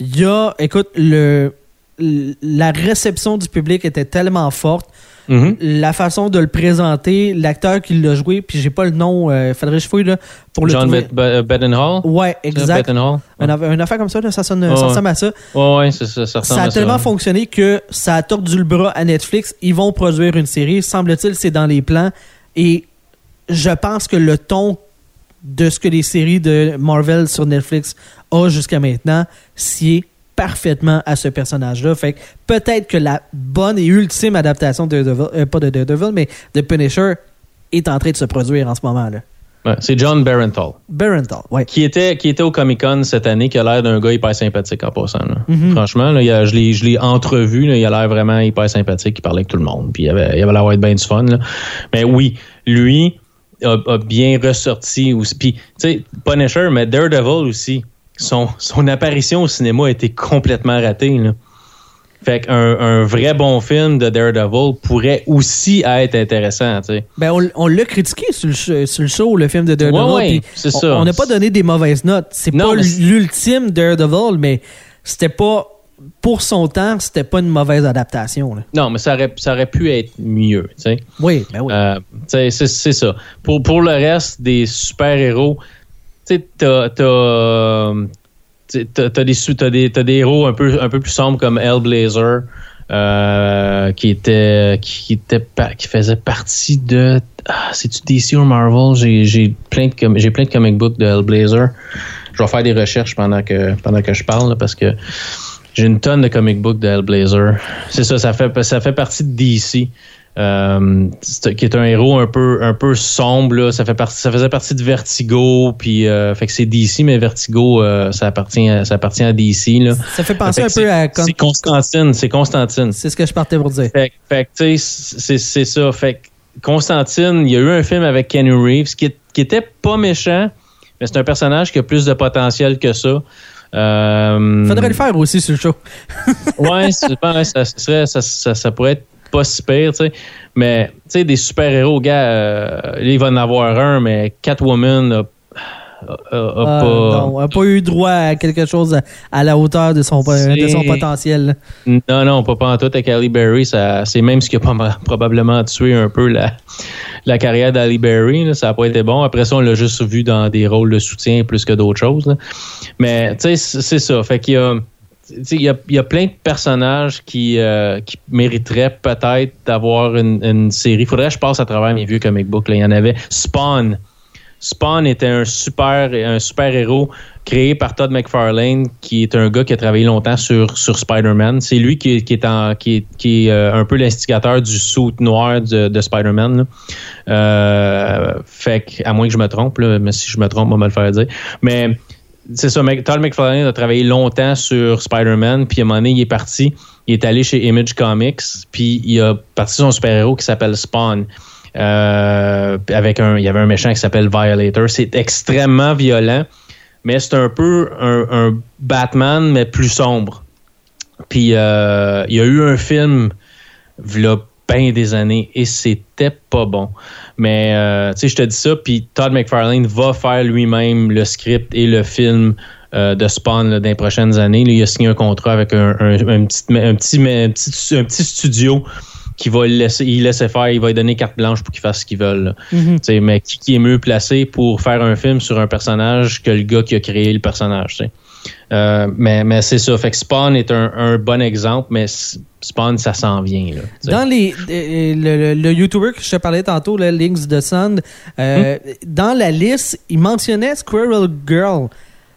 il y a, écoute, le la réception du public était tellement forte, Mhm. la façon de le présenter, l'acteur qui l'a joué, puis j'ai pas le nom, euh, faudrait que je fouille là pour le John trouver. Bet- Bet- Bettenhall? Ouais, exact. Bettenhall. Une, affaire- une affaire comme ça, là, ça sonne, ça ressemble à ça. Ouais, c'est ça. Ça, ressemble Ça a à tellement fonctionné que ça a tordu le bras à Netflix. Ils vont produire une série. Semble-t-il, c'est dans les plans. Et je pense que le ton de ce que les séries de Marvel sur Netflix a jusqu'à maintenant sied parfaitement à ce personnage-là. Fait que peut-être que la bonne et ultime adaptation de Daredevil, euh, pas de Daredevil, mais de Punisher est en train de se produire en ce moment-là. Ouais, c'est John Barenthal. Barenthal, ouais. qui était qui était au Comic Con cette année, qui a l'air d'un gars hyper sympathique en passant. là. Mhm. Franchement, là, il a- je l'ai je l'ai entrevu, là, il a l'air vraiment hyper sympathique, il parlait avec tout le monde, puis il avait il avait l'air d'être bien du fun. là. Mais oui, lui a, a bien ressorti aussi. Puis tu sais, Punisher, mais Daredevil aussi. Son son apparition au cinéma a été complètement ratée. Là. Fait qu'un un vrai bon film de Daredevil pourrait aussi être intéressant, tu sais. Ben, on, on l'a critiqué sur le, sur le show, le film de Daredevil. Ouais, ouais, c'est on- ça. On n'a pas donné des mauvaises notes. C'est pas l'ultime Daredevil, mais c'était pas. Pour son temps, c'était pas une mauvaise adaptation. là. Non, mais ça aurait, ça aurait pu être mieux, tu sais. Oui, ben oui. Euh, c'est ça. Pour, pour le reste des super-héros, sais, t'as t'as t'as- des, t'as des, des héros un peu, un peu plus sombres comme Hellblazer, euh, qui était qui était qui faisait partie de ah, c'est-tu DC ou Marvel? J'ai j'ai plein de j'ai plein de comic books de Hellblazer. Je vais faire des recherches pendant que pendant que je parle parce que j'ai une tonne de comic books de Hellblazer. C'est ça ça fait ça fait partie de DC euh, qui est un héros un peu un peu sombre là. ça fait partie ça faisait partie de Vertigo puis euh, fait que c'est DC mais Vertigo euh, ça appartient à, ça appartient à DC là ça fait penser Fait un peu à. C'est Constantine c'est Constantine C'est ce que je partais pour dire. fait, que- fait tu sais, c'est c'est ça. Fait que Constantine, il y a eu un film avec Kenny Reeves qui, qui était pas méchant, mais c'est un personnage qui a plus de potentiel que ça. Euh, Faudrait le faire aussi sur le show. Ouais, c'est pas- ça, serait, ça, ça, ça pourrait être pas si pire, tu sais. Mais, tu sais, des super-héros, gars, euh, il va en avoir un, mais Catwoman a, a- a- a Ah, pas... non, on n'a pas eu droit à quelque chose à, à la hauteur de son, de son potentiel. Non, non, pas, pas en tout. Avec Ali Berry, c'est même ce qui a pas probablement tué un peu la, la carrière d'Ali Berry. là. Ça n'a pas été bon. Après ça, on l'a juste vu dans des rôles de soutien plus que d'autres choses. là. Mais, tu sais, c'est ça. Fait qu'il y a. Il y, y a plein de personnages qui, euh, qui mériteraient peut-être d'avoir une, une série. Faudrait que je passe à travers mes vieux comic books. Il y en avait Spawn. Spawn était un super, un super héros créé par Todd McFarlane, qui est un gars qui a travaillé longtemps sur, sur Spider-Man. C'est lui qui, est, en, qui est, qui est euh, un peu l'instigateur du suit noir de, de Spider-Man. Euh, fait que, à moins que je me trompe, mais si je me trompe, on va me le faire dire. Mais c'est ça, Todd McFarlane a travaillé longtemps sur Spider-Man, puis à un moment donné, il est parti, il est allé chez Image Comics, puis il a parti son super-héros qui s'appelle Spawn. Euh, avec un, il y avait un méchant qui s'appelle Violator. C'est extrêmement violent, mais c'est un peu un, Batman, mais plus sombre. Puis euh, il y a eu un film, bien des années et c'était pas bon. Mais tu sais, je te dis ça, puis Todd McFarlane va faire lui-même le script et le film de Spawn dans les prochaines années. il a signé un contrat avec un, petit, un, petit, un petit studio qui va le laisser, il laisser faire, il va lui donner carte blanche pour qu'il fasse ce qu'il veut. Mm-hmm. Mais qui, est mieux placé pour faire un film sur un personnage que le gars qui a créé le personnage? Euh, mais mais c'est ça. Fait que Spawn est un, bon exemple, mais Spawn, ça s'en vient. dans les, euh, le, YouTuber que je te parlais tantôt, le Links de Sun, euh, hmm? dans la liste, il mentionnait Squirrel Girl,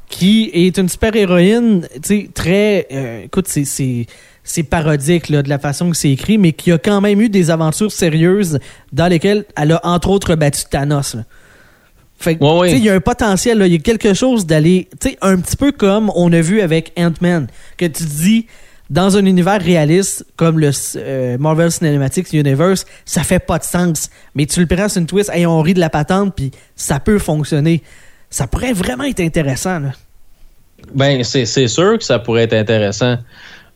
qui est une super-héroïne très. écoute, c'est c'est parodique là, de la façon que c'est écrit, mais qui a quand même eu des aventures sérieuses dans lesquelles elle a entre autres battu Thanos. Fait il y a un potentiel, il y a quelque chose d'aller, un petit peu comme on a vu avec Ant-Man, que tu dis, dans un univers réaliste comme le euh, Marvel Cinematic Universe, ça fait pas de sens. Mais tu le prends sur une twist, et on rit de la patente, puis ça peut fonctionner. Ça pourrait vraiment être intéressant. Là. Ben, c'est sûr que ça pourrait être intéressant.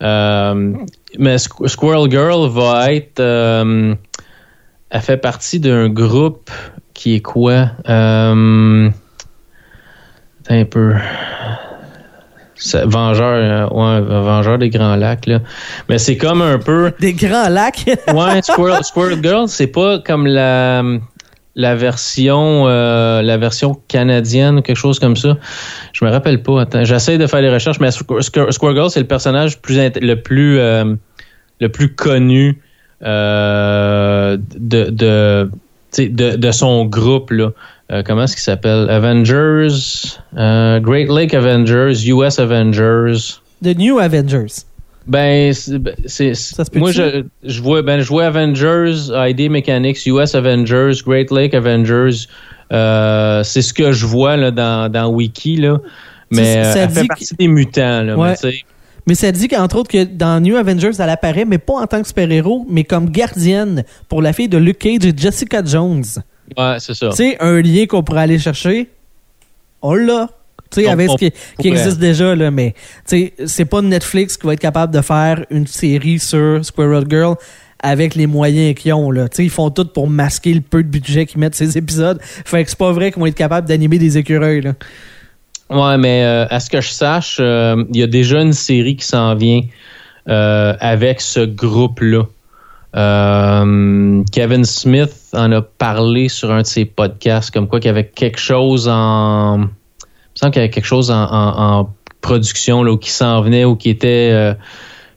Euh, mais Squirrel Girl va être. Euh, elle fait partie d'un groupe qui est quoi? Euh, un peu. Vengeur, ouais, Vengeur des Grands Lacs, là. Mais c'est comme un peu. Des Grands Lacs? ouais, Squirrel, Squirrel Girl, c'est pas comme la la version euh, la version canadienne quelque chose comme ça je me rappelle pas attends j'essaie de faire les recherches mais Squirrel c'est le personnage plus le plus euh, le plus connu euh, de, de, de, son groupe là comment est-ce qu'il s'appelle? Avengers Great Lake Avengers US Avengers The New Avengers ben, c'est. Moi, je, je, vois, ben, je vois Avengers, ID Mechanics, US Avengers, Great Lake Avengers. Euh, c'est ce que je vois là, dans, dans Wiki. Là. Mais ça, fait partie des mutants. Là, mais, mais, ça dit qu'entre autres que dans New Avengers, elle apparaît, mais pas en tant que super-héros, mais comme gardienne pour la fille de Luke Cage et Jessica Jones. Ouais, c'est ça. Tu sais, un lien qu'on pourrait aller chercher. Oh là! Tu sais, avec ce qui, existe déjà, là, mais c'est pas Netflix qui va être capable de faire une série sur Squirrel Girl avec les moyens qu'ils ont. Là. ils font tout pour masquer le peu de budget qu'ils mettent ces épisodes. Fait que c'est pas vrai qu'ils vont être capables d'animer des écureuils. Là. Ouais, mais euh, à ce que je sache, euh, il y a déjà une série qui s'en vient euh, avec ce groupe-là. Kevin Smith en a parlé sur un de ses podcasts, comme quoi qu'il y avait quelque chose en me semble qu'il y avait quelque chose en, production là, qui s'en venait ou qui était euh,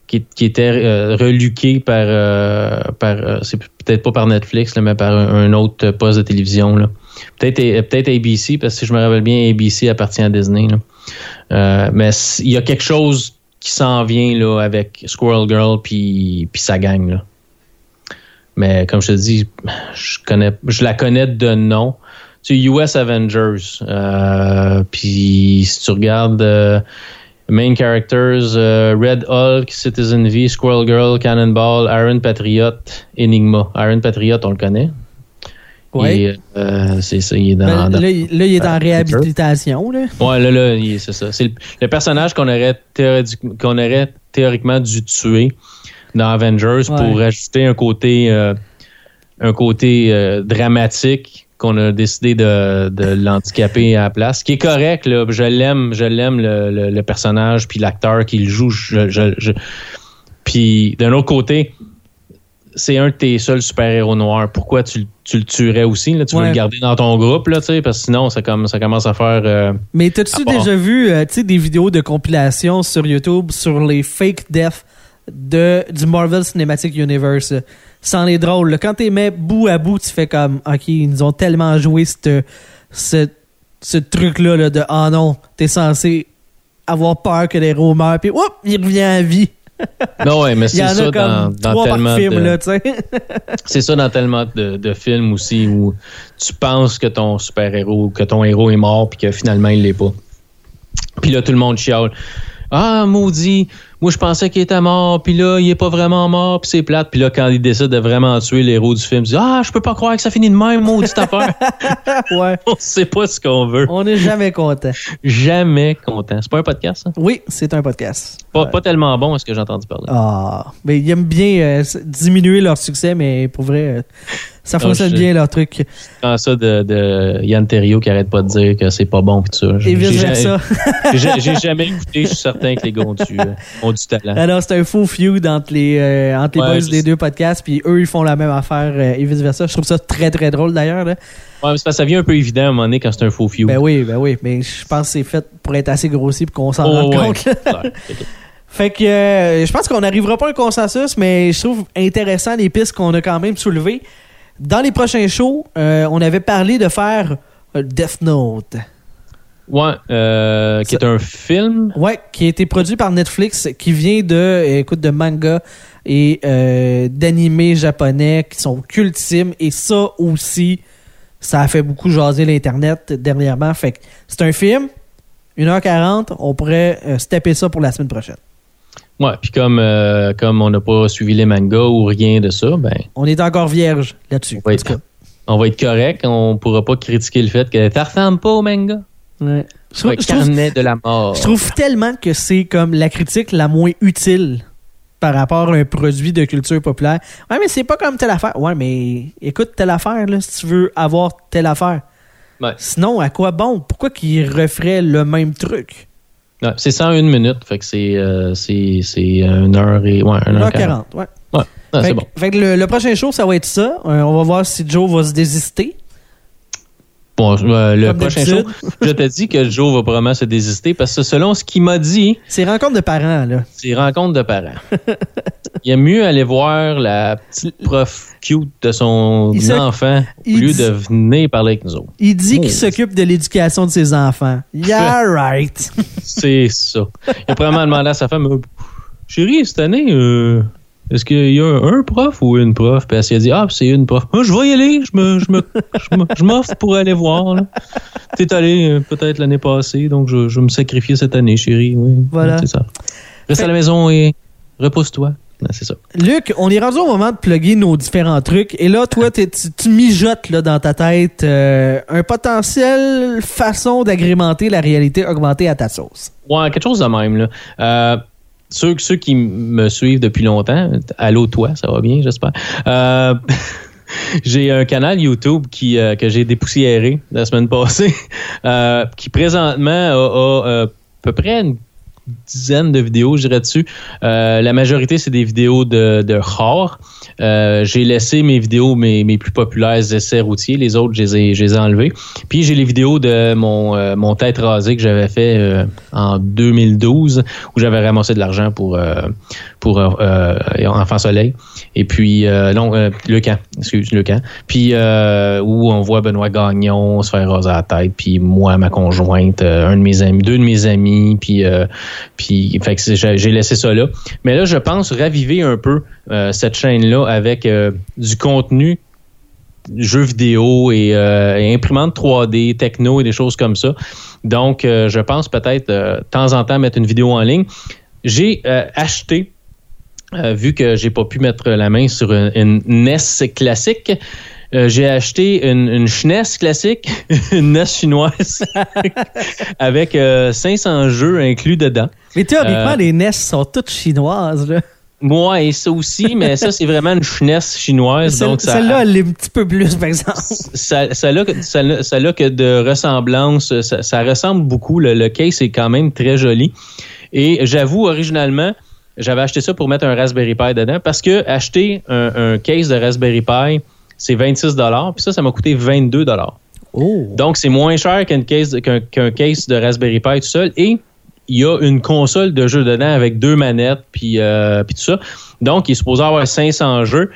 qui, était euh, reluqué par euh, par c'est peut-être pas par Netflix mais par un, autre poste de télévision là. Peut-être ABC parce que si je me rappelle bien ABC appartient à Disney mais il y a quelque chose qui s'en vient là avec Squirrel Girl puis puis sa gang. Mais comme je te dis, je connais je la connais de nom tu US Avengers. Euh, puis si tu regardes euh, main characters, euh, Red Hulk, Citizen V, Squirrel Girl, Cannonball, Iron Patriot, Enigma. Iron Patriot, on le connaît. Oui. c'est ça, il est dans. Ben, là, il est en réhabilitation. Là. Ouais, là, là, c'est ça. C'est le, personnage qu'on aurait, qu'on aurait théoriquement dû tuer dans Avengers pour ajouter un côté, un côté dramatique qu'on a décidé de, de l'handicaper à la place. Ce qui est correct, là, je l'aime, je l'aime le, personnage puis l'acteur qui le joue. Je, Puis d'un autre côté, c'est un de tes seuls super-héros noirs. Pourquoi tu, le tuerais aussi? Là? Tu veux le garder dans ton groupe, là, parce que sinon, ça, comme, ça commence à faire. Euh, Mais t'as-tu déjà vu euh, des vidéos de compilation sur YouTube sur les fake deaths de, du Marvel Cinematic Universe? c'en est drôle. Quand tu mets bout à bout, tu fais comme, OK, ils nous ont tellement joué ce, ce truc-là là, de, ah oh non, t'es censé avoir peur que les héros meurent, puis, oups, il revient à vie. Non, ouais, mais c'est ça dans, dans tellement de... c'est ça dans tellement de, films aussi où tu penses que ton super-héros, que ton héros est mort, puis que finalement, il l'est pas. Puis là, tout le monde chiale. Ah, maudit, moi je pensais qu'il était mort, puis là il est pas vraiment mort, puis c'est plate, puis là quand il décide de vraiment tuer l'héros du film, il dit ah je peux pas croire que ça finit de même, maudite affaire. Ouais. On sait pas ce qu'on veut. On n'est jamais content. Jamais content. C'est pas un podcast, ça? Oui, c'est un podcast. Pas, pas tellement bon, est-ce que j'ai entendu parler? Ah, mais ils aiment bien euh, diminuer leur succès, mais pour vrai, euh, ça Non, fonctionne je- bien leur truc. Quand ça de, de Yann Terriot qui arrête pas de dire que c'est pas bon pis tout ça. Et J'ai- vice versa. J'ai jamais écouté, je suis certain que les gars ont du, euh, ont du talent. Alors, c'est un faux feud entre les, euh, entre les Ouais, boys je des deux podcasts, puis eux, ils font la même affaire euh, et vice versa. Je trouve ça très, très drôle d'ailleurs. Ouais, parce que ça vient un peu évident à un moment donné quand c'est un faux feud. Ben oui, ben oui, mais je pense que c'est fait pour être assez grossi pour qu'on s'en Oh, rende ouais. compte. Fait que euh, je pense qu'on n'arrivera pas à un consensus, mais je trouve intéressant les pistes qu'on a quand même soulevées. Dans les prochains shows, euh, on avait parlé de faire euh, Death Note. Ouais, euh, qui est un film? Ouais, qui a été produit par Netflix, qui vient de, écoute, de manga et euh, d'animés japonais qui sont cultimes. Et ça aussi, ça a fait beaucoup jaser l'Internet dernièrement. Fait que c'est un film, 1h40, on pourrait euh, se taper ça pour la semaine prochaine. Ouais, puis comme, euh, comme on n'a pas suivi les mangas ou rien de ça, ben, On est encore vierge là-dessus. On va être correct. On pourra pas critiquer le fait que ça ressemble pas au manga. Ouais. Je, trouve, de la mort. je trouve tellement que c'est comme la critique la moins utile par rapport à un produit de culture populaire. Ouais, mais c'est pas comme telle affaire. Ouais, mais écoute telle affaire, là, si tu veux avoir telle affaire. Ouais. Sinon, à quoi bon? Pourquoi qu'ils referaient le même truc? Ouais, c'est 101 minutes, fait que c'est euh, c'est c'est une heure et ouais, une heure 1h40, quarante. ouais. Ouais, fait c'est bon. fait que le, le prochain show, ça va être ça. Euh, on va voir si Joe va se désister. Bon, euh, le Comme prochain show, je te dis que Joe va probablement se désister parce que selon ce qu'il m'a dit, C'est rencontre de parents, là. c'est rencontre de parents. Il aime mieux aller voir la petite prof cute de son Il enfant au lieu dit- de venir parler avec nous autres. Il dit Oh. qu'il s'occupe de l'éducation de ses enfants. Yeah, right. C'est ça. Il a probablement demandé à sa femme euh, Chérie, cette année, euh, est-ce qu'il y a un prof ou une prof? Puis elle s'est dit Ah, c'est une prof. Ah, je vais y aller. Je me, je me, je m'offre pour aller voir. T'es allé euh, peut-être l'année passée, donc je, je vais me sacrifier cette année, chérie. Oui, Voilà. C'est ça. Reste à la maison et repose-toi. C'est ça. Luc, on est rendu au moment de plugger nos différents trucs. Et là, toi, tu, tu mijotes là, dans ta tête euh, un potentiel façon d'agrémenter la réalité augmentée à ta sauce. Ouais, quelque chose de même. Là. Euh, ceux, ceux qui me suivent depuis longtemps, allô toi, ça va bien, j'espère. Euh, j'ai un canal YouTube qui, euh, que j'ai dépoussiéré la semaine passée, euh, qui présentement a, a, à peu près une dizaine de vidéos, je dirais dessus. La majorité, c'est des vidéos de, de horror. Euh, j'ai laissé mes vidéos, mes, mes plus populaires essais routiers. Les autres, je les ai, je les ai enlevés. Puis j'ai les vidéos de mon, euh, mon tête rasée que j'avais fait euh, en 2012, où j'avais ramassé de l'argent pour, euh, pour euh, Enfant Soleil. Et puis, non, Le Camp, excuse, Le Camp. Puis, où on voit Benoît Gagnon se faire raser la tête, puis moi, ma conjointe, un de mes amis, deux de mes amis, puis, puis j'ai laissé ça là. Mais là, je pense raviver un peu cette chaîne-là avec euh, du contenu jeux vidéo et, euh, et imprimante 3D, techno et des choses comme ça. Donc, euh, je pense peut-être euh, de temps en temps mettre une vidéo en ligne. J'ai euh, acheté, euh, vu que j'ai pas pu mettre la main sur une, une NES classique, euh, j'ai acheté une, une SNES classique, une NES chinoise, avec euh, 500 jeux inclus dedans. Mais théoriquement, Euh, les NES sont toutes chinoises. Là. Moi, et ça aussi, mais ça, c'est vraiment une SNES chinoise. Celle- donc ça, Celle-là, elle est un petit peu plus, par exemple. ça, ça, a, que- ça, a- ça a que de ressemblance. Ça, ça ressemble beaucoup. Le, le case est quand même très joli. Et j'avoue, originalement, j'avais acheté ça pour mettre un Raspberry Pi dedans parce que acheter un, un case de Raspberry Pi, c'est 26 Puis ça, ça m'a coûté 22 Oh. Donc, c'est moins cher case, qu'un, qu'un case de Raspberry Pi tout seul. Et il y a une console de jeu dedans avec deux manettes, puis, euh, puis tout ça. Donc, il est supposé avoir 500 jeux.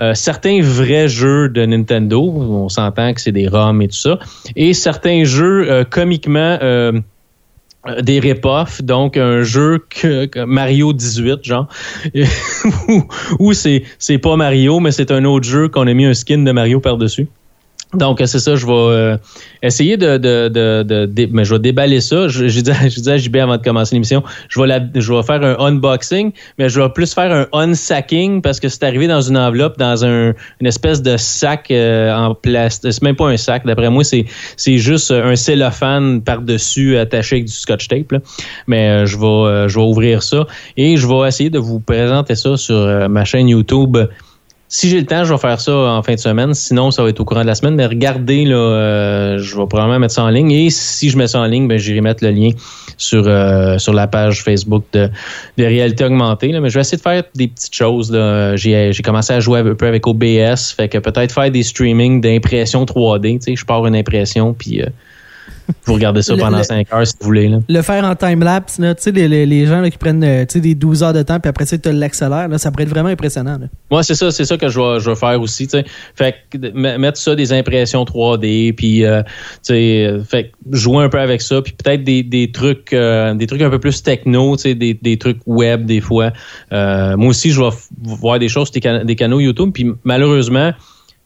Euh, certains vrais jeux de Nintendo, on s'entend que c'est des ROM et tout ça, et certains jeux euh, comiquement euh, euh, des rip-offs, donc un jeu que, que Mario 18, genre, où, c'est, c'est pas Mario, mais c'est un autre jeu qu'on a mis un skin de Mario par-dessus. Donc, c'est ça, je vais euh, essayer de, de, de, de, Mais je vais déballer ça. J'ai dit, dit à JB avant de commencer l'émission, je vais, je vais faire un unboxing, mais je vais plus faire un unsacking parce que c'est arrivé dans une enveloppe, dans un, une espèce de sac euh, en plastique. C'est même pas un sac, d'après moi, c'est, c'est juste un cellophane par-dessus attaché avec du scotch tape. Mais euh, je, vais, je vais ouvrir ça et je vais essayer de vous présenter ça sur ma chaîne YouTube si j'ai le temps, je vais faire ça en fin de semaine. Sinon, ça va être au courant de la semaine. Mais regardez, là, euh, je vais probablement mettre ça en ligne. Et si je mets ça en ligne, ben, j'irai mettre le lien sur, euh, sur la page Facebook de, de réalité augmentée. Là. Mais je vais essayer de faire des petites choses. J'ai, commencé à jouer un peu avec OBS. Fait que peut-être faire des streamings d'impression 3D. Tu sais, je pars une impression, puis... Euh, vous regardez ça pendant 5 heures si vous voulez. Là. Le faire en time-lapse, tu sais, les, les, gens qui prennent euh, des 12 heures de temps, puis après ça, tu l'accélères, ça pourrait être vraiment impressionnant. Moi, c'est ça, c'est ça que je vais, je vais faire aussi. T'sais. Fait que mettre ça, des impressions 3D, puis euh, euh, fait jouer un peu avec ça, puis peut-être des, des trucs des trucs un peu plus techno, des, des trucs web des fois. moi aussi, je vais voir des choses, des, des canaux YouTube, puis malheureusement,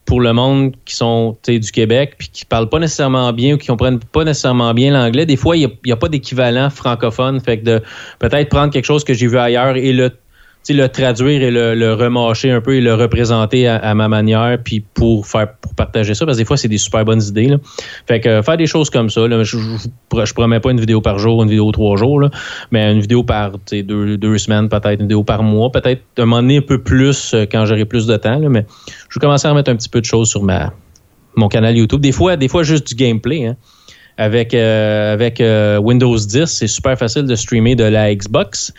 pour le monde qui sont du Québec puis qui parlent pas nécessairement bien ou qui comprennent pas nécessairement bien l'anglais, des fois, il n'y a, pas d'équivalent francophone. Fait que de peut-être prendre quelque chose que j'ai vu ailleurs et le le traduire et le, le remâcher un peu et le représenter à, ma manière, puis pour faire pour partager ça, parce que des fois, c'est des super bonnes idées. Là. Fait que faire des choses comme ça, là, je, je, promets pas une vidéo par jour, une vidéo trois jours, là, mais une vidéo par deux, deux semaines, peut-être une vidéo par mois, peut-être un moment un peu plus euh, quand j'aurai plus de temps, là, mais je vais commencer à remettre un petit peu de choses sur ma mon canal YouTube. Des fois, des fois juste du gameplay. Hein avec euh, avec euh, Windows 10, c'est super facile de streamer de la Xbox.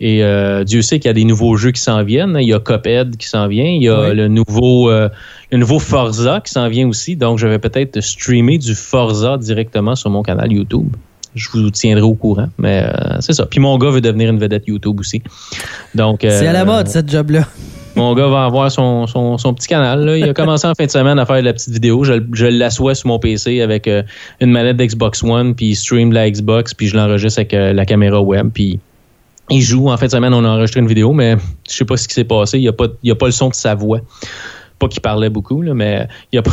Et euh, Dieu sait qu'il y a des nouveaux jeux qui s'en viennent. Il y a Cuphead qui s'en vient. Il y a le nouveau le nouveau Forza qui s'en vient aussi. Donc, je vais peut-être streamer du Forza directement sur mon canal YouTube. Je vous tiendrai au courant, mais c'est ça. Puis mon gars veut devenir une vedette YouTube aussi. Donc c'est à la mode cette job là. Mon gars va avoir son, son, petit canal. Il a commencé en fin de semaine à faire de la petite vidéo. Je, je l'assois sur mon PC avec euh, une manette d'Xbox One, puis il stream la Xbox, puis je l'enregistre avec euh, la caméra web, puis il joue. En fin de semaine, on a enregistré une vidéo, mais je sais pas ce qui s'est passé. Il n'y a, pas, a pas le son de sa voix. Pas qu'il parlait beaucoup, là, mais il n'y a, pas,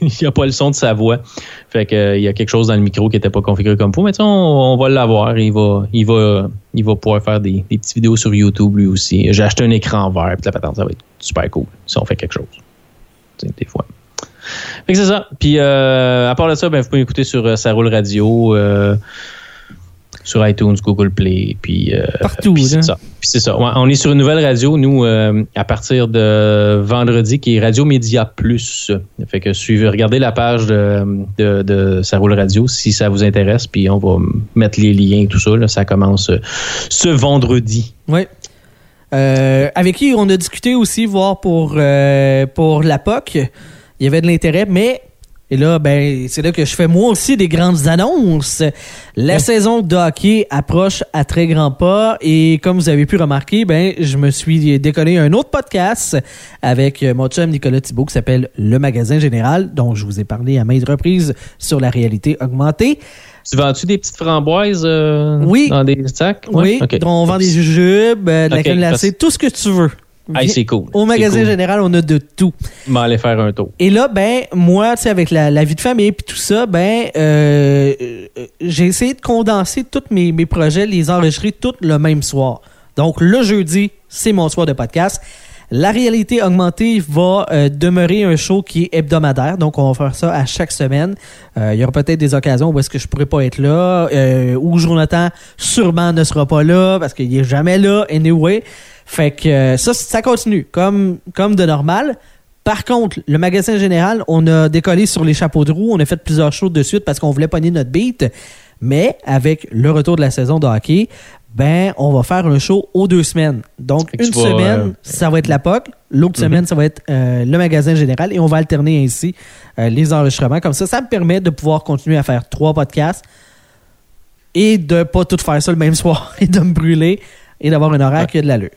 a pas le son de sa voix. Fait que euh, il y a quelque chose dans le micro qui n'était pas configuré comme faut. Mais on, on va l'avoir. Il va, il va, il va pouvoir faire des, des petites vidéos sur YouTube lui aussi. J'ai acheté un écran vert, puis la patente, ça va être super cool si on fait quelque chose. des fois. Fait que c'est ça. Puis euh, à part de ça, ben, vous pouvez écouter sur euh, Radio. Sur iTunes, Google Play, puis euh, partout. c'est ça. c'est ça. on est sur une nouvelle radio, nous, euh, à partir de vendredi, qui est Radio Média Plus. Fait que suivez, regardez la page de, de, de Ça roule radio si ça vous intéresse, puis on va mettre les liens et tout ça. ça commence euh, ce vendredi. Oui. avec qui on a discuté aussi, voir pour, pour la POC. Il y avait de l'intérêt, mais et là, ben, c'est là que je fais moi aussi des grandes annonces. La saison de hockey approche à très grands pas et comme vous avez pu remarquer, ben, je me suis décollé un autre podcast avec mon chum Nicolas Thibault qui s'appelle Le Magasin Général, dont je vous ai parlé à maintes reprises sur la réalité augmentée. Tu vends-tu des petites framboises euh, oui. dans des sacs? Oui, on vend des jujubes, euh, de la crème glacée, tout ce que tu veux. C'est cool. Au magasin général, on a de tout. On va aller faire un tour. Et là, ben, moi, tu sais, avec la, vie de famille et tout ça, ben, euh, euh, j'ai essayé de condenser tous mes, mes projets, les enregistrer tous le même soir. Donc, le jeudi, c'est mon soir de podcast. La réalité augmentée va euh, demeurer un show qui est hebdomadaire, donc on va faire ça à chaque semaine. il y aura peut-être des occasions où est-ce que je pourrais pas être là, euh, où Jonathan sûrement ne sera pas là parce qu'il est jamais là anyway. Fait que euh, ça, ça continue comme, comme de normal. Par contre, le magasin général, on a décollé sur les chapeaux de roue. On a fait plusieurs choses de suite parce qu'on voulait pogner notre beat. Mais avec le retour de la saison de hockey, ben, on va faire un show aux deux semaines. Donc, une semaine, euh, ça va être la POC. L'autre mhm. semaine, ça va être euh, le magasin général. Et on va alterner ainsi les enregistrements. Comme ça, ça me permet de pouvoir continuer à faire trois podcasts et de pas tout faire ça le même soir et de me brûler et d'avoir un horaire qui a de l'allure.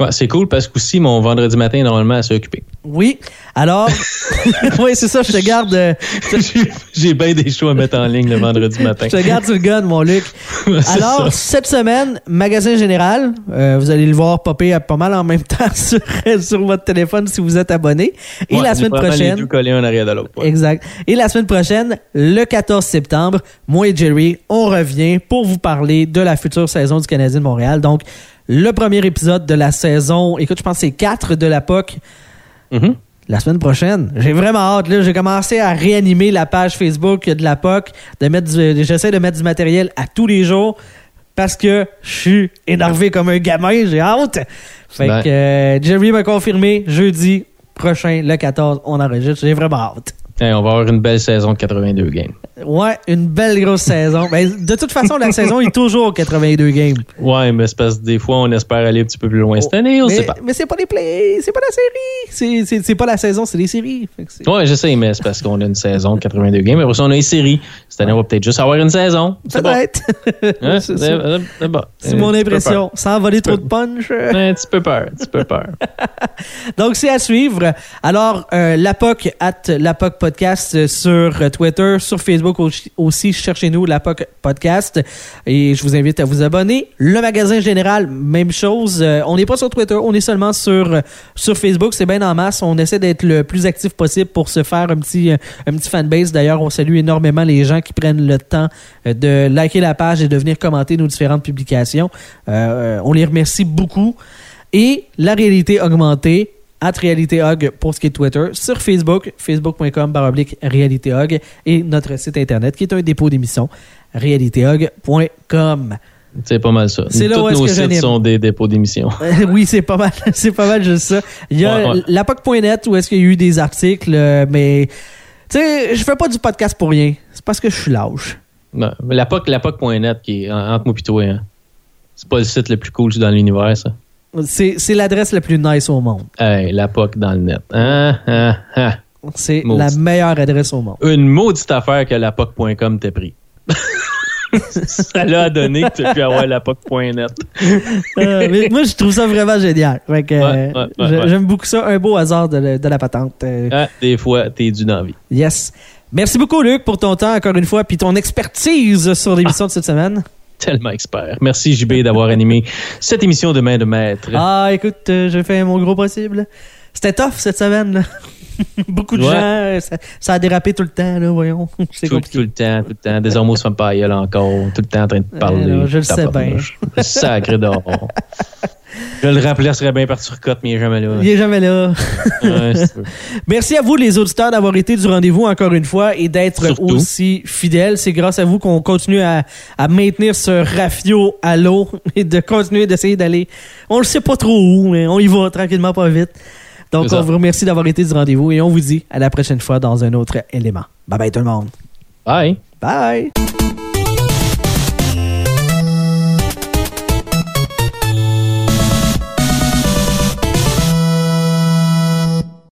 Ouais, c'est cool parce que aussi mon vendredi matin est normalement assez occupé. Oui. Alors, oui, c'est ça, je te garde. euh, J'ai- bien des shows à mettre en ligne le vendredi matin. Je te garde sur le gun, mon Luc. Ouais, Alors, ça. cette semaine, magasin général, euh, vous allez le voir popper pas mal en même temps sur, sur votre téléphone si vous êtes abonné. Et Ouais, la semaine vraiment Les prochaine, deux collés un arrière de l'autre. exact. Et la semaine prochaine, le 14 septembre, moi et Jerry, on revient pour vous parler de la future saison du Canadien de Montréal. Donc, le premier épisode de la saison, écoute, je pense que c'est 4 de la POC. Mhm. La semaine prochaine. J'ai vraiment hâte. Là, j'ai commencé à réanimer la page Facebook de la POC. De mettre du- j'essaie de mettre du matériel à tous les jours parce que je suis énervé comme un gamin. J'ai hâte. Fait que euh, Jerry m'a confirmé jeudi prochain, le 14, on enregistre. J'ai vraiment hâte. Hey, on va avoir une belle saison de 82 games. Ouais, une belle grosse saison. Ben, de toute façon, la saison est toujours 82 games. Ouais, mais c'est parce que des fois, on espère aller un petit peu plus loin cette année, on mais, sait pas. mais c'est pas les plays, c'est pas la série. C'est- pas la saison, c'est les séries. Ouais, je sais, mais c'est parce qu'on a une saison de 82 games. Après ça, on a une série. Cette année, on va peut-être juste avoir une saison. Bon. Peut-être. Hein? C'est bon. Mon peu impression. Sans voler trop de punch. Un petit peu peur. Un petit peu peur. Donc, c'est à suivre. Alors, euh, l'APOC, at l'APOC Podcast euh, sur euh, Twitter, sur Facebook aussi-. Cherchez-nous l'APOC Podcast. Et je vous invite à vous abonner. Le magasin général, même chose. Euh, on n'est pas sur Twitter, on est seulement sur, euh, sur Facebook. C'est bien en masse. On essaie d'être le plus actif possible pour se faire un petit, euh, un petit fanbase. D'ailleurs, on salue énormément les gens qui prennent le temps de liker la page et de venir commenter nos différentes publications. On les remercie beaucoup. Et la réalité augmentée, at réalitéhog pour ce qui est Twitter, sur Facebook, facebook.com baroblique réalitéhog et notre site internet qui est un dépôt d'émission, réalitéhog.com. C'est pas mal ça. C'est là où nos que sites sont des dépôts d'émissions. Euh, oui, c'est pas mal, c'est pas mal juste ça. Il y a Ouais, ouais. lapoc.net où est-ce qu'il y a eu des articles, euh, mais tu sais, je fais pas du podcast pour rien. C'est parce que je suis lâche. Non, mais la POC, la POC.net qui est en- entre moi et toi, hein. C'est pas le site le plus cool dans l'univers, ça. C'est, l'adresse la plus nice au monde. Hey, la POC dans le net. Hein, hein, hein. C'est la meilleure adresse au monde. Une maudite affaire que la POC.com t'a pris. ça l'a donné que tu pu avoir la POC.net. Euh, mais moi, je trouve ça vraiment génial. Euh, ouais, ouais, je- ouais. J'aime beaucoup ça. Un beau hasard de, la- de la patente. Euh, Hein, des fois, t'es dû dans la vie. yes. Merci beaucoup, Luc, pour ton temps, encore une fois, puis ton expertise sur l'émission de cette semaine. Tellement expert. Merci, JB, d'avoir animé cette émission de main de maître. Ah, écoute, euh, j'ai fait mon gros possible. C'était tough cette semaine. là. beaucoup de Ouais. gens, euh, ça, ça a dérapé tout le temps, là, voyons. C'est tout, compliqué. tout le temps, tout le temps. Des homos se font pas encore. Tout le temps en train de parler. non, je le sais Tabarnouche. Sacré d'or. Je le remplacerais bien par Turcotte, mais il est jamais là. Il est jamais là. Ouais. Merci à vous, les auditeurs, d'avoir été du rendez-vous encore une fois et d'être aussi fidèles. C'est grâce à vous qu'on continue à, à maintenir ce rafio à l'eau et de continuer d'essayer d'aller. On le sait pas trop où, mais on y va tranquillement, pas vite. Donc, on vous remercie d'avoir été du rendez-vous et on vous dit à la prochaine fois dans un autre élément. Bye bye tout le monde. Bye. Bye!